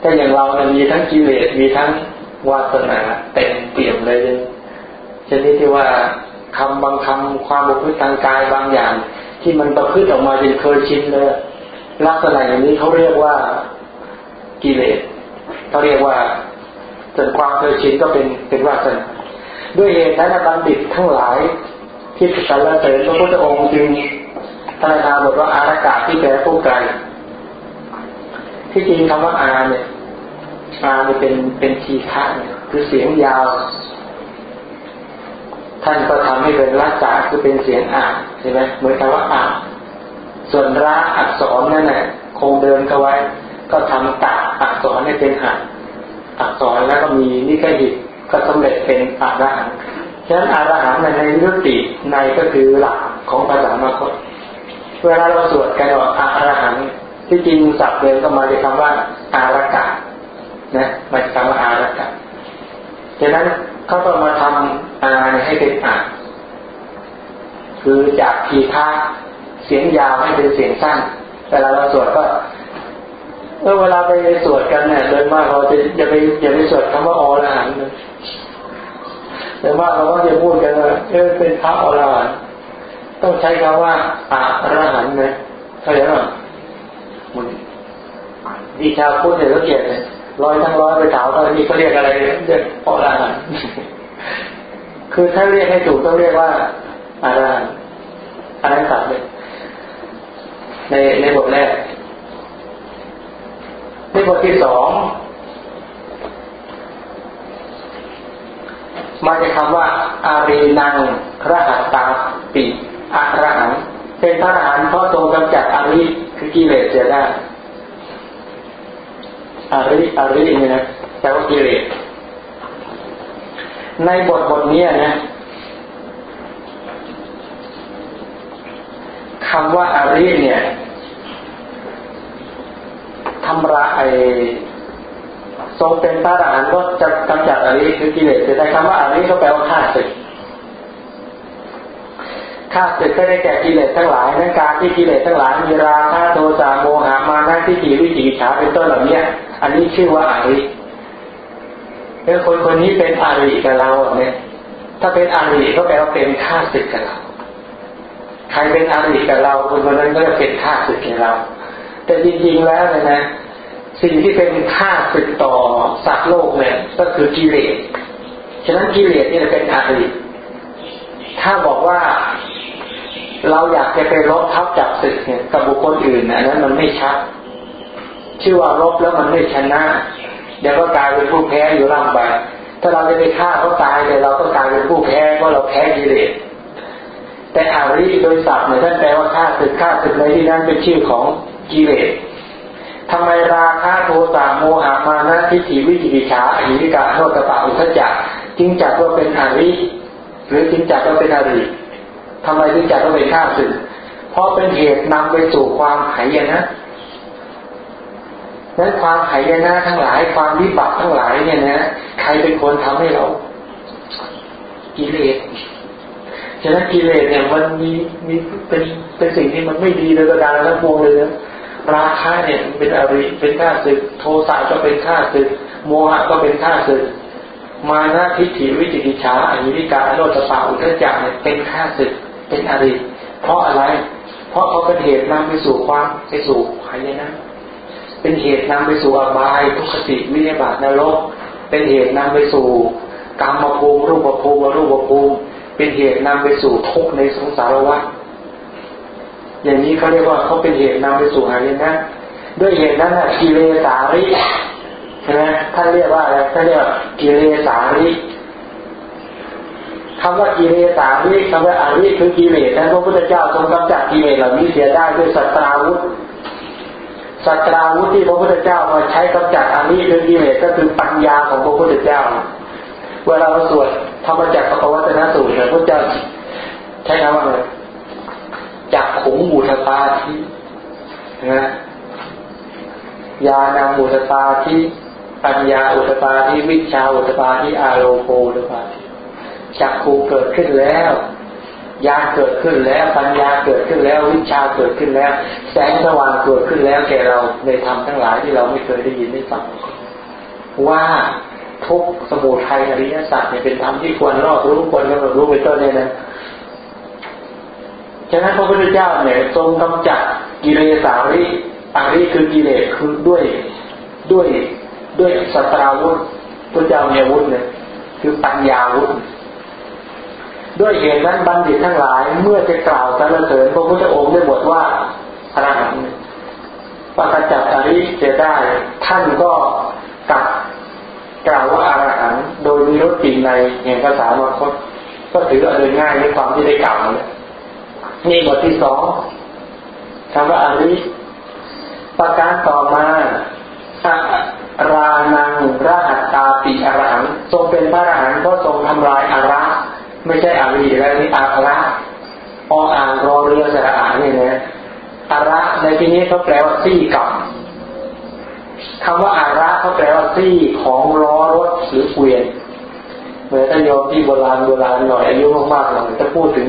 แต่อย่างเราเนี่ยมีทั้งกิเลสมีทั้งวาสนาเต็มเปี่ยมเลยชนิดที่ว่า คำบางคำความบุคลิทางกายบางอย่าง ที่มันประพฤติออกมาจนเคยชินเลยลักษณะอย่างนี้เขาเรียกว่ากิเลสเขาเรียกว่าจนความเคยชินก็เป็นเป็นวาสนาด้วยเหตุนั้นบัณฑิตทั้งหลายที่สรรเสริญพระพุทธองค์จึงพรรณนาบทว่าอารากาศที่แปลผู้ไกลที่จริงคำว่าอาเนี่ยอาเนี่ยเป็นเป็นทีฆะเนี่ยคือเสียงยาว ท่านก็ทำให้เป็นรักษาคือเป็นเสียงอ่านใช่ไหมเหมือนคำว่าอ่านส่วนระอักษรนั่นแหละคงเดินก็ไว้ ก็ทำตาอักษรให้เป็นหันอักษรแล้วก็มีนิกหิตก็สำเร็จเป็นอารหันต์ฉะนั้นอรหันต์ในยุติในก็คือหลักของภาษามาคตเวลาเราสวดกันว่าอรหันต์ที่จริงศัพท์เดิมก็มาจากคำว่าอารากะนะมาจากคำว่าอารากะฉะนั้น เขาต้องมาทำอาให้เป็นอ่านคือจากทีท่าเสียงยาวให้เป็นเสียงสั้นเวลาเราสวดก็เออเวลาไปสวดกันเนี่ยโดยมากเราจะอย่าไปอย่าไปสวดคำว่าอรหันต์โดยมากเราก็จะพูดกันว่าเออเป็นพระอรหันต์ต้องใช้คำว่าอะอรหันต์นะเข้าใจไหมมันดีชาพูดเนี่ยก็เกียดเลย ร้อยทั้งร้อยไปถามว่านี่เขาเรียกอะไรเรียกอรหันต์คือถ้าเรียกให้ถูกต้องเรียกว่าอรหันต์อันนั้นตัดเลยในในบทแรก ในบทที่สองมาจากคำว่า อารีนังรหัสตาปิอรหันเป็นพระอรหันต์เพราะทรงกำจัดอาริคือกิเลสเสียได้ อาริอาริเนี่ยนะแต่ว่ากิเลสในบทบทนี้นะคำว่าอาริเนี่ยทำระไอทรงเป็นพระอรหันต์ก็จะกำจัดอริคือกิเลสแต่คำว่าอริก็แปลว่าฆ่าศึกฆ่าศึกก็ได้แก่กิเลสทั้งหลายนั่นการที่กิเลสทั้งหลายมีราคะโทสะโมหะมานะที่ถีวิจิกิจฉาเป็นต้นเหล่านี้ อันนี้ชื่อว่าอาริเออคนคนนี้เป็นอาริกับเราเนี่ย ถ้าเป็นอาริก็แปลว่าเป็นฆ่าศึกกับเรา ใครเป็นอาริกับเราคนคนนั้นก็จะเป็นฆ่าศึกกับเรา แต่จริงๆแล้วนะนะสิ่งที่เป็นค่าศึกต่อสัตว์โลกเนี่ยก็คือกิเลส ฉะนั้นกิเลสเนี่ยเป็นอาริถ้าบอกว่าเราอยากจะไปรบทับจับศึกเนี่ยกับบุคคลอื่นอันนั้นมันไม่ชัด ชื่อว่ารบแล้วมันไม่ชนะเดี๋ยวก็กลายเป็นผู้แพ้อยู่ล่ำไปถ้าเราจะไปฆ่าเขาตายเนี่ยเราก็กลายเป็นผู้แพ้เพราะเราแพ้กิเลสแต่อาริโดยศัพท์เนี่ยท่านแปลว่าฆ่าศึกฆ่าศึกในที่นั้นเป็นชื่อของกิเลสทำไมราคะโทสะโมหะมานะทิฏฐิวิจิกิจฉาอหิริกาโนตปะอุทจักจึงจัดว่าเป็นอริหรือจึงจัดว่าเป็นอริทำไมจึงจัดว่าเป็นข้าศึกเพราะเป็นเหตุนำไปสู่ความหายนะ นั้นความหายนะทั้งหลาย ความวิบัติทั้งหลายเนี่ยนะใครเป็นคนทำให้เรากิเลสฉะนั้นกิเลสเนี่ยมันมีมีเป็นเป็นสิ่งที่มันไม่ดีเลยกระดานแล้วพวงเลยนะราคะเนี่ยเป็นอริเป็นข้าศึก โทสะก็เป็นข้าศึก โมหะก็เป็นข้าศึก มานะทิฏฐิวิจิกิจฉาอหิริกาโนตปาอุทจักเนี่ยเป็นข้าศึก เป็นอริเพราะอะไร เพราะเขาเป็นเหตุนำไปสู่ความไปสู่หายนะ เป็นเหตุนำไปสู่อบายทุกขติวิญบาตนรก เป็นเหตุนำไปสู่กรรมภูมิรูปภูมิรูปภูมิ เป็นเหตุนำไปสู่ทุกข์ในสงสารวัฏอย่างนี้เขาเรียกว่าเขาเป็นเหตุนำไปสู่หายนะด้วยเหตุนั้นนะกิเลสาริใช่ไหมท่านเรียกว่าอะไรท่านเรียกกิเลสาริคำว่ากิเลสาริคำว่าอาริคือกิเลสนะพระพุทธเจ้าทรงกำจัดกิเลสเหล่านี้เสียได้ด้วยสัตราวุธ สัตราวุธที่พระพุทธเจ้ามาใช้กำจัดอาริคือกิเลสก็คือปัญญาของพระพุทธเจ้า เวลาเราสวดธรรมจักรปวัตนสูตรเนี่ยพระเจ้าใช้คำว่าอะไรจักขุงบุตตาทินะยานาอุตตาทิปัญญาอุตตาทิวิชาอุตตาทิอาโลโภอุตตาทิจักขูเกิดขึ้นแล้ว ญาณเกิดขึ้นแล้วปัญญาเกิดขึ้นแล้ววิชาเกิดขึ้นแล้ว แสงสว่างเกิดขึ้นแล้วแก่เราในธรรมทั้งหลายที่เราไม่เคยได้ยินได้ฟังว่าทุกสมุทัยอริยสัจเนี่ยเป็นธรรมที่ควรรอบรู้ควรกำหนดรู้ไปต้นเนี่ยนะฉะนั้นพระพุทธเจ้าเนี่ยทรงกำจัดกิเลสาริอาริคือกิเลสคือด้วยด้วยด้วยสตราวุธพระเจ้ามีอาวุธเนี่ยคือปัญญาวุธ ด้วยเหตุนั้นบัณฑิตทั้งหลาย เมื่อจะกล่าวสรรเสริญพระพุทธองค์ได้บทว่าพระหันปกจับอริจะได้ ท่านก็กับกล่าวว่าอารหันโดยมีรถติในแห่งภาษามาคตก็ถือว่าเดินง่ายในความที่ได้กล่าวนี่นี่บทที่สองคำว่าอริประการต่อมารานังราหัตตาปิอรหันทรงเป็นพระอรหันต์เพราะทรงทำลายอาระ ไม่ใช่อารีแล้วนี่อาระออ่างรอเรือสระอาเนี่ยนะอาระในที่นี้เขาแปลว่าซี่กับคำว่าอาระเขาแปลว่าซี่ของล้อรถหรือเกวียนเมือถ้าโยมที่โบราณโบราณหน่อยอายุมากๆหน่อยจะพูดถึง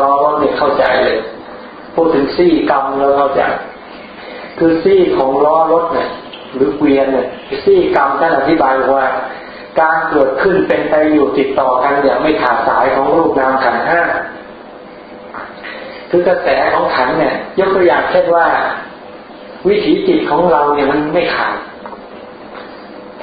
ล้อรถเนี่ยเข้าใจเลย พูดถึงซี่กรรมแล้วเข้าใจ คือซี่ของล้อรถเนี่ยหรือเกวียนเนี่ยซี่กรรมท่านอธิบายว่า การเกิดขึ้นเป็นไปอยู่ติดต่อกันอย่างไม่ขาดสายของรูปนามขันห้าคือกระแสของขันเนี่ย ยกตัวอย่างเช่นว่า วิถีจิตของเราเนี่ยมันไม่ขาด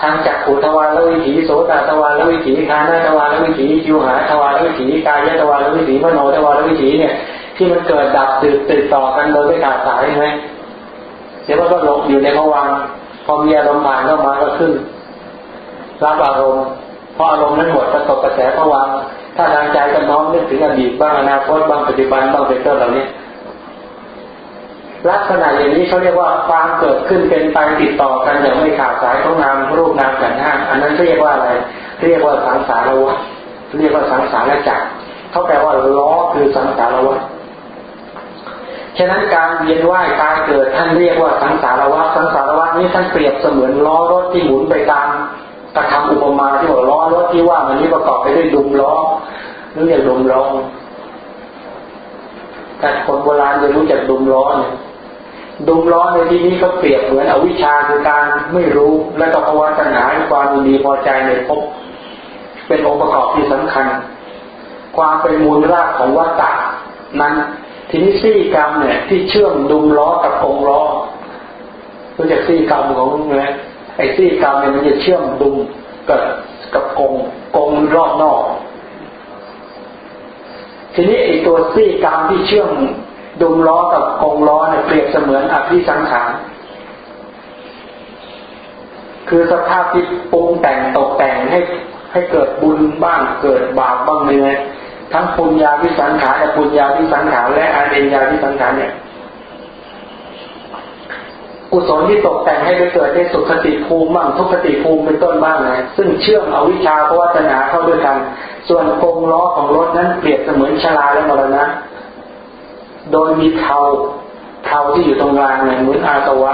ทางจักขุทวารวิถีโสตทวารวิถีคานาทวารวิถีจิวหาทวารวิถีกายทวารวิถีมโนทวารวิถีเนี่ย ที่มันเกิดดับติดติดต่อกันโดยไม่ขาดสายใช่ไหมเดี๋ยวมันก็หลงอยู่ในภวังพอมีอารมณ์ผ่านเข้ามาก็ขึ้น รับอารมณ์พออารมณ์นั้นหมดประตกกระแสภวังถ้าทางใจก็น้อมนึกถึงอดีตบ้างอนาคตบ้างปัจจุบันบ้างเป็นต้นเหล่านี้ลักษณะอย่างนี้เขาเรียกว่าความเกิดขึ้นเป็นไปติดต่อกันอย่างไม่ขาดสายของนามรูปนามกันห้าอันนั้นเรียกว่าอะไร เรียกว่าสังสารวัฏเรียกว่าสังสารจักรเขาแปลว่าล้อคือสังสารวัฏฉะนั้นการเวียนว่ายตายเกิดท่านเรียกว่าสังสารวัฏสังสารวัฏนี้ท่านเปรียบเสมือนล้อรถที่หมุนไปตาม กระทำอุปมาที่บอกล้อรถที่ว่ามันนี้ประกอบไปด้วยดุมล้อหรือเรียกดุมล้อแต่คนโบราณจะรู้จักดุมล้อเนี่ยดุมล้อในที่นี้ก็เปรียบเหมือนอวิชชาคือการไม่รู้และก็ภาวะตัณหาความดีพอใจในภพเป็นองค์ประกอบที่สำคัญ ความเป็นมูลรากของวัฏฏะนั้นทีนี้ซี่กรรมเนี่ยที่เชื่อมดุมล้อกับกงล้อรู้จักซี่กรรมของเนี่ย ไอ้ซี่กรรมเนี่ยมันจะเชื่อมดุมกับกับกงกงรอบนอก ทีนี้ไอ้ตัวซี่กรรมที่เชื่อมดุมล้อกับกงล้อเนี่ยเปรียบเสมือนอภิสังขารคือสภาพที่ปรุงแต่งตกแต่งให้ให้เกิดบุญบ้างเกิดบาปบ้างเลยทั้งปุญญาวิสังขารและปุญญาวิสังขารและอเนญญาวิสังขารเนี่ย กุศลที่ตกแต่งให้ไปเกิดในสุขติภูมิบ้างทุกขติภูมิเป็นต้นบ้างนะซึ่งเชื่อมเอาวิชาพระวัฒนาเข้าด้วยกัน ส่วนกงล้อของรถนั้นเปรียบเสมือนชลาและมรณะ โดยมีเทาเทาที่อยู่ตรงกลางเนี่ยเหมือนอาสวะ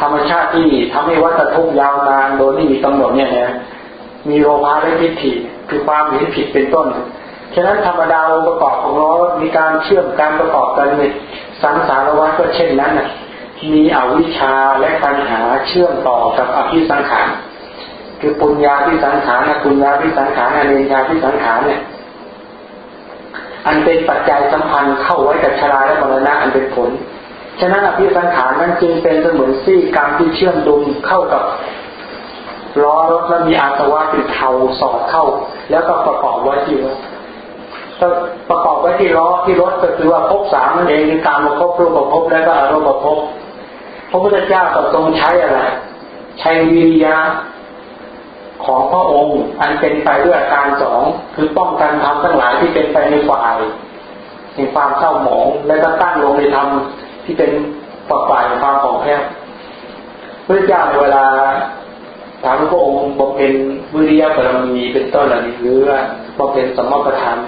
ธรรมชาติที่ทำให้วัฏทุกยาวนานโดยไม่มีกำหนดเนี่ยนะมีโลภะและทิฏฐิคือความเห็นผิดเป็นต้นฉะนั้นธรรมดาองค์ประกอบของล้อมีการเชื่อมการประกอบกันในสังสารวัฏก็เช่นนั้นน่ะ มีอวิชชาและปัญหาเชื่อมต่อกับอภิสังขารคือปุญญาที่สังขารนะปุญญาที่สังขารอเนญญาที่สังขารเนี่ย อันเป็นปัจจัยสัมพันธ์เข้าไว้กับชราและมรณะอันเป็นผล ฉะนั้นอภิสังขารนั้นจึงเป็นเสมือนซี่กรรมที่เชื่อมดุมเข้ากับล้อรถแล้วมีอาสวะเป็นเทาสอดเข้า แล้วก็ประกอบไว้ที่ว่าประกอบไว้ที่ล้อที่รถก็คือว่าภพสามนั่นเองคือการมาภพรูปภพและก็อารมณ์ภพ พระพุทธเจ้าก็ทรงใช้อะไร ใช้วิริยะของพระองค์ อันเป็นไปด้วยอาการสองคือป้องกันธรรมทั้งหลายที่เป็นไปในฝ่ายในความเศร้าหมอง และก็ตั้งลงในธรรมที่เป็นฝ่ายความของแพ้พระเจ้าในเวลาถามพระองค์บำเพ็ญวิริยะบารมีเป็นต้นเหล่านี้หรือว่าบำเพ็ญสมมติธรรม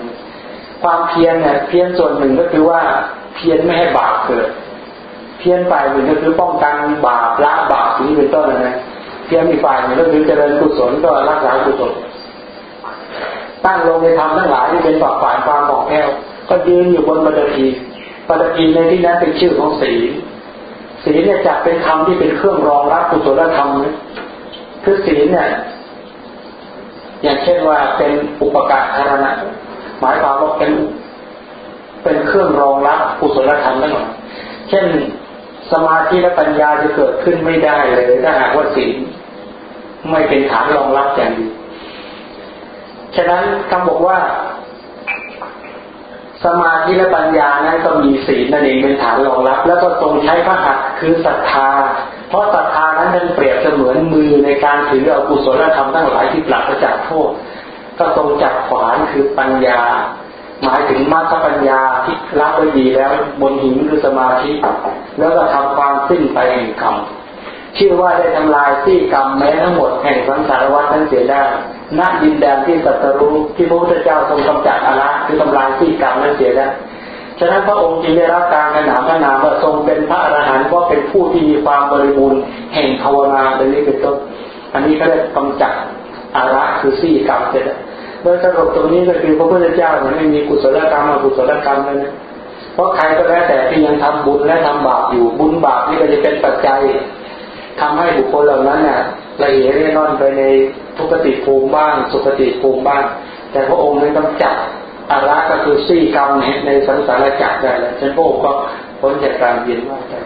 ความเพียรเนี่ยเพียรส่วนหนึ่งก็คือว่าเพียรไม่ให้บาปเกิด พียรฝ่ายหนึ่งก็คือป้องกันบาปละบาปนี้เป็นต้นนะเพียรอีกฝ่ายหนึ่งก็คือเจริญกุศลก็รักษากุศลตั้งลงในธรรมทั้งหลายที่เป็นฝักฝ่ายความบอกแก้วก็ยืนอยู่บนบัตพีบัตพีในที่นั้นเป็นชื่อของศีลศีลเนี่ยจะเป็นธรรมที่เป็นเครื่องรองรับกุศลธรรมนะคือศีลเนี่ยอย่างเช่นว่าเป็นอุปการธารณะหมายความว่าเป็นเป็นเครื่องรองรับกุศลธรรมนั่นหรอเช่น สมาธิและปัญญาจะเกิดขึ้นไม่ได้เลยถ้าหากว่าศีลไม่เป็นฐานรองรับอย่างดีฉะนั้นคำบอกว่า สมาธิและปัญญานั้นก็มีศีลนั่นเองเป็นฐานรองรับ แล้วก็ทรงใช้พระหัตถ์คือศรัทธา เพราะศรัทธานั้นเป็นเปรียบเสมือนมือในการถือเอากุศลธรรมทั้งหลายที่ปราศจากโทษ ก็ทรงจับขวานคือปัญญา หมายถึงมรรคปัญญาที่ละไว้ดีแล้วบนหินคือสมาธิ แล้วก็ทำความสิ้นไปแห่งกรรมชื่อว่าได้ทำลายที่กรรมแม้ทั้งหมดแห่งสังสารวัฏทั้งเสียได้ณดินแดนที่สัตรูที่พระพุทธเจ้าทรงกำจัดอาระคือทำลายที่กรรมนั้นเสียได้ฉะนั้นพระองค์จึงได้รับการขนานพระนามว่าทรงเป็นพระอรหันต์เพราะเป็นผู้ที่มีความบริบูรณ์แห่งภาวนาเป็นนี้เป็นต้นอันนี้ก็ได้กำจัดอาระคือสี่กรรมเสร็จ โดยสรุปตรงนี้ก็คือพระพุทธเจ้าเนี่ยไม่มีกุศลกรรมอกุศลกรรมเลยนะเพราะใครก็แล้วแต่ที่ยังทำบุญและทำบาปอยู่บุญบาปนี่ก็จะเป็นปัจจัยทำให้บุคคลเหล่านั้นเนี่ยละเอียดเร่ร่อนไปในทุกติภูมิบ้างสุขติภูมิบ้าง แต่พระองค์ไม่ต้องจับอาระก็คือซี่กรรมในสังสารจักรได้แล้วฉันพระองค์ก็พ้นจากการเวียนว่ายแต่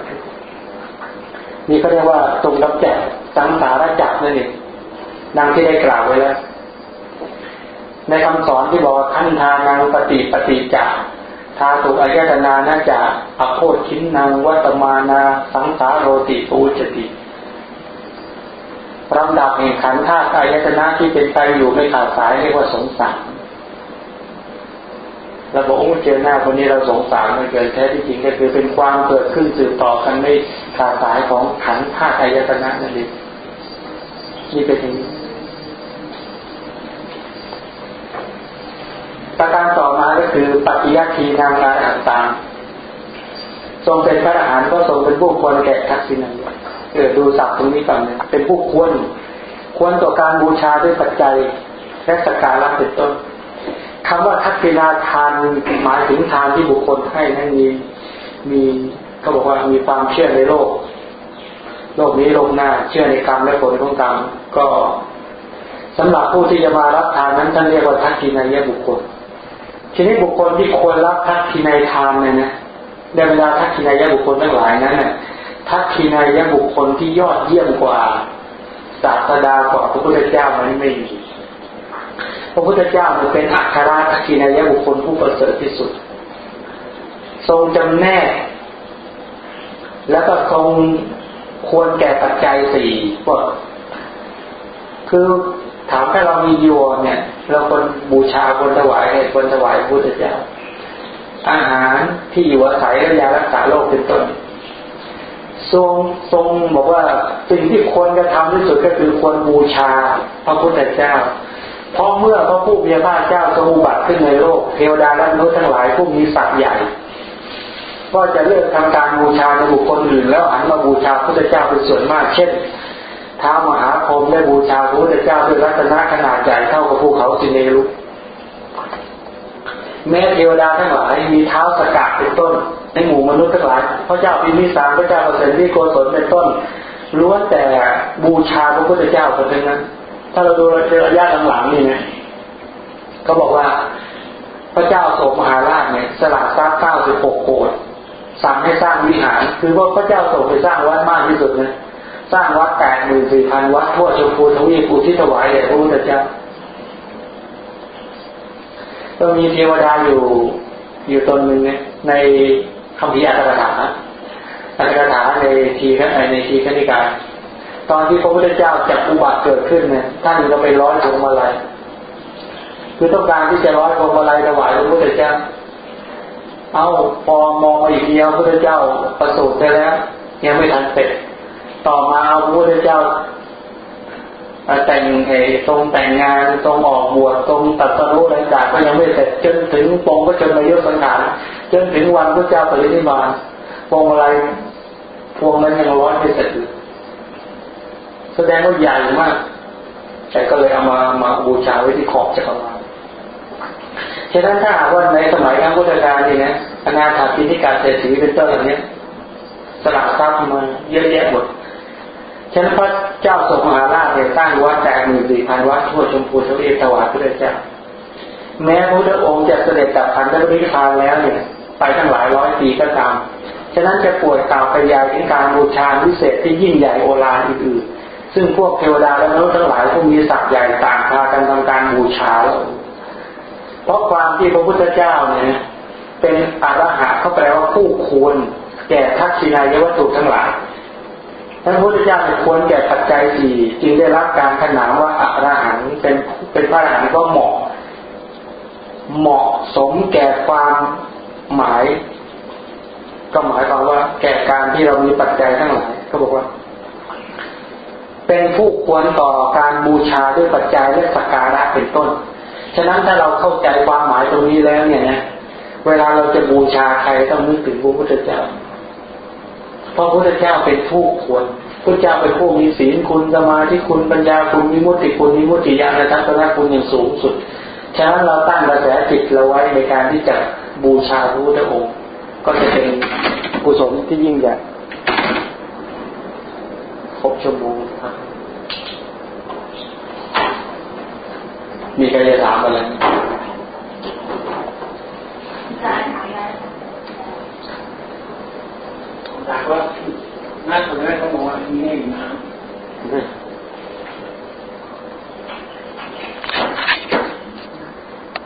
นี่เขาเรียกว่าตรงรับจักสังสารจักรนั่นเองดังที่ได้กล่าวไว้แล้ว ในคำสอนที่บอกว่าขั้นทานังปฏิปฏิจาทาตุอายตนานาจะอโคตชินนางวัตมานาสังสารโรติปูจติลำดับแห่งขันธาตุอายตนะที่เป็นไปอยู่ไม่ขาดสายเรียกว่าสงสารเราบอกว่าเจอหน้าคนนี้เราสงสารไม่เกินแท้ที่จริงก็คือเป็นความเกิดขึ้นสืบต่อกันไม่ขาดสายของขันธาตุอายตนะนั่นเองนี่เป็นอย่างนี้ ประการต่อมาก็คือปฏิยัตินางราหันตามทรงเป็นพระอรหันต์ก็ทรงเป็นผู้ควรแก่ทักษิณันเออดูศัพท์ตรงนี้ก่อนเนี่ยเป็นผู้ควร ควรต่อการบูชาด้วยปัจจัยและสการะเป็นต้นคำว่าทักษิณาทานหมายถึงทานที่บุคคลให้นั้นมีมีเขาบอกว่ามีความเชื่อในโลก โลกนี้โลกหน้าเชื่อในกรรมและผลของกรรมก็สำหรับผู้ที่จะมารับทานนั้นท่านเรียกว่าทักษิณายบุคคล ทีนี้บุคคลที่ควรรับทักษิณายทานเนี่ยนะในเวลาทักษิณายบุคคลทั้งหลายนั้นเนี่ยทักษิณายบุคคลที่ยอดเยี่ยมกว่าศาสดากว่าพระพุทธเจ้ามันไม่มีพระพุทธเจ้ามันเป็นอัคราทักษิณายบุคคลผู้ประเสริฐที่สุด ทรงจำแนก แล้วก็ทรงควรแก่ปัจจัยสี่ว่าคือถามถ้าเรามีโยเนี่ย เราคนบูชาคนถวายให้คนถวายพระพุทธเจ้า อาหารที่อยู่อาศัยและยารักษาโรคเป็นต้น ทรงทรงบอกว่าสิ่งที่ควรจะทำที่สุดก็คือควรบูชาพระพุทธเจ้า เพราะเมื่อพระผู้มีพระเจ้าทรงอุบัติขึ้นในโลกเทวดาและมนุษย์ทั้งหลายผู้มีศักย์ใหญ่ ก็จะเลือกทำการบูชาในบุคคลอื่นแล้วหันมาบูชาพระพุทธเจ้าเป็นส่วนมาก เช่น ท้ามหาพรหมได้บูชาพระพุทธเจ้าด้วยรัตนะขนาดใหญ่เท่ากับภูเขาสิเนรุแม้เทวดาทั้งหลายมีเท้าสกัดเป็นต้น ในหมู่มนุษย์ทั้งหลายพระเจ้าพิมิสารพระเจ้าเปรตที่โกศลเป็นต้นล้วนแต่บูชาพระพุทธเจ้าคนนั้น ถ้าเราดูระยะหลังๆนี่นะเขาบอกว่าพระเจ้าโสมหาราชเนี่ยสละทรัพย์เก้าสิบหกโกดสั่งให้สร้างวิหาร คือว่าพระเจ้าโสมไปสร้างวัดมากที่สุดนะ สร้างวัดแปดหมื่นสี่พันวัดทั่วชมพูทวีปอุทิศถวายแด่พระพุทธเจ้าก็มีเทวดาอยู่อยู่ตนหนึ่งนในคำพิอัตถกถาอัตถกถาในทีในทีขณิกาตอนที่พระพุทธเจ้าจับอุบัติเกิดขึ้นเนี่ยท่านก็ไปร้อยพวงมาลัยคือต้องการที่จะร้อยพวงมาลัยถวายพระพุทธเจ้า เอาพอมองอีกเดียวพระพุทธเจ้าประสูติไปแล้ว ยังไม่ทันเสร็จ ต่อมาพระพุทธเจ้าแต่งเอทรงแต่งงานทรงออกบวชทรงตัดสรุปอะไรต่างก็ยังไม่เสร็จจนถึงปงก็จนมายุสังขารจนถึงวันพระเจ้าปรินิพานพวงอะไรพวงนั้นยังร้อนไม่เสร็จแสดงว่าใหญ่มากแต่ก็เลยเอามามาบูชาไว้ที่ขอบจักรวาลฉะนั้นถ้าว่าในสมัยอังพุทธกาลนี่นะอนาถาพินิการเศรษฐีเป็นต้นเหล่านี้สลับทรัพย์มาเยอะแยะหมด ฉันพระเจ้าสมหาราชเนี่ยตั้งวัดแปดหมื่นสี่พันวัดทั่วชมพูทวีปถวายพระเจ้า แม้พระองค์จะเสด็จจากพันธมิตรพานแล้วเนี่ย ไปทั้งหลายร้อยปีก็ตาม ฉะนั้นจะป่วยกล่าวไปยายถึงการบูชาพิเศษที่ยิ่งใหญ่โอฬารอื่นๆ ซึ่งพวกเทวดาและมนุษย์ทั้งหลายผู้มีศักดิ์ใหญ่ต่างพากันทำการบูชาแล้วเพราะความที่พระพุทธเจ้าเนี่ยเป็นอรหันต์เขาแปลว่าผู้ควรแก่ทักษิณายวัตถุทั้งหลาย พระพุทธเจ้าควรแก่ปัจจัยสี่จึงได้รับการขนานว่าอรหันต์เป็นเป็นพระอรหันต์ก็เหมาะ เหมาะสมแก่ความหมาย ก็หมายความว่า แก่การที่เรามีปัจจัยทั้งหลายก็บอกว่า เป็นผู้ควรต่อการบูชาด้วยปัจจัยและสักการะเป็นต้น ฉะนั้นถ้าเราเข้าใจความหมายตรงนี้แล้วเนี่ยนะเวลาเราจะบูชาใครต้องนึกถึงพระพุทธเจ้า พราะพระพุทธเจ้าเป็นผู้ควรพระเจ้าเป็นผู้มีศีลคุณสมาธิคุณปัญญาคุณมิมุติคุณมิมุติญาณทัศนคุณอย่างสูงสุด ฉะนั้นเราตั้งกระแสจิตเราไว้ในการที่จะบูชาพระพุทธองค์ ก็จะเป็นกุศลที่ยิ่งใหญ่ครบชั่วโมงครับ มีใครจะถามอะไร ตาว่าหน้าคนแรกเขาบอกว่ามีให้น้ำ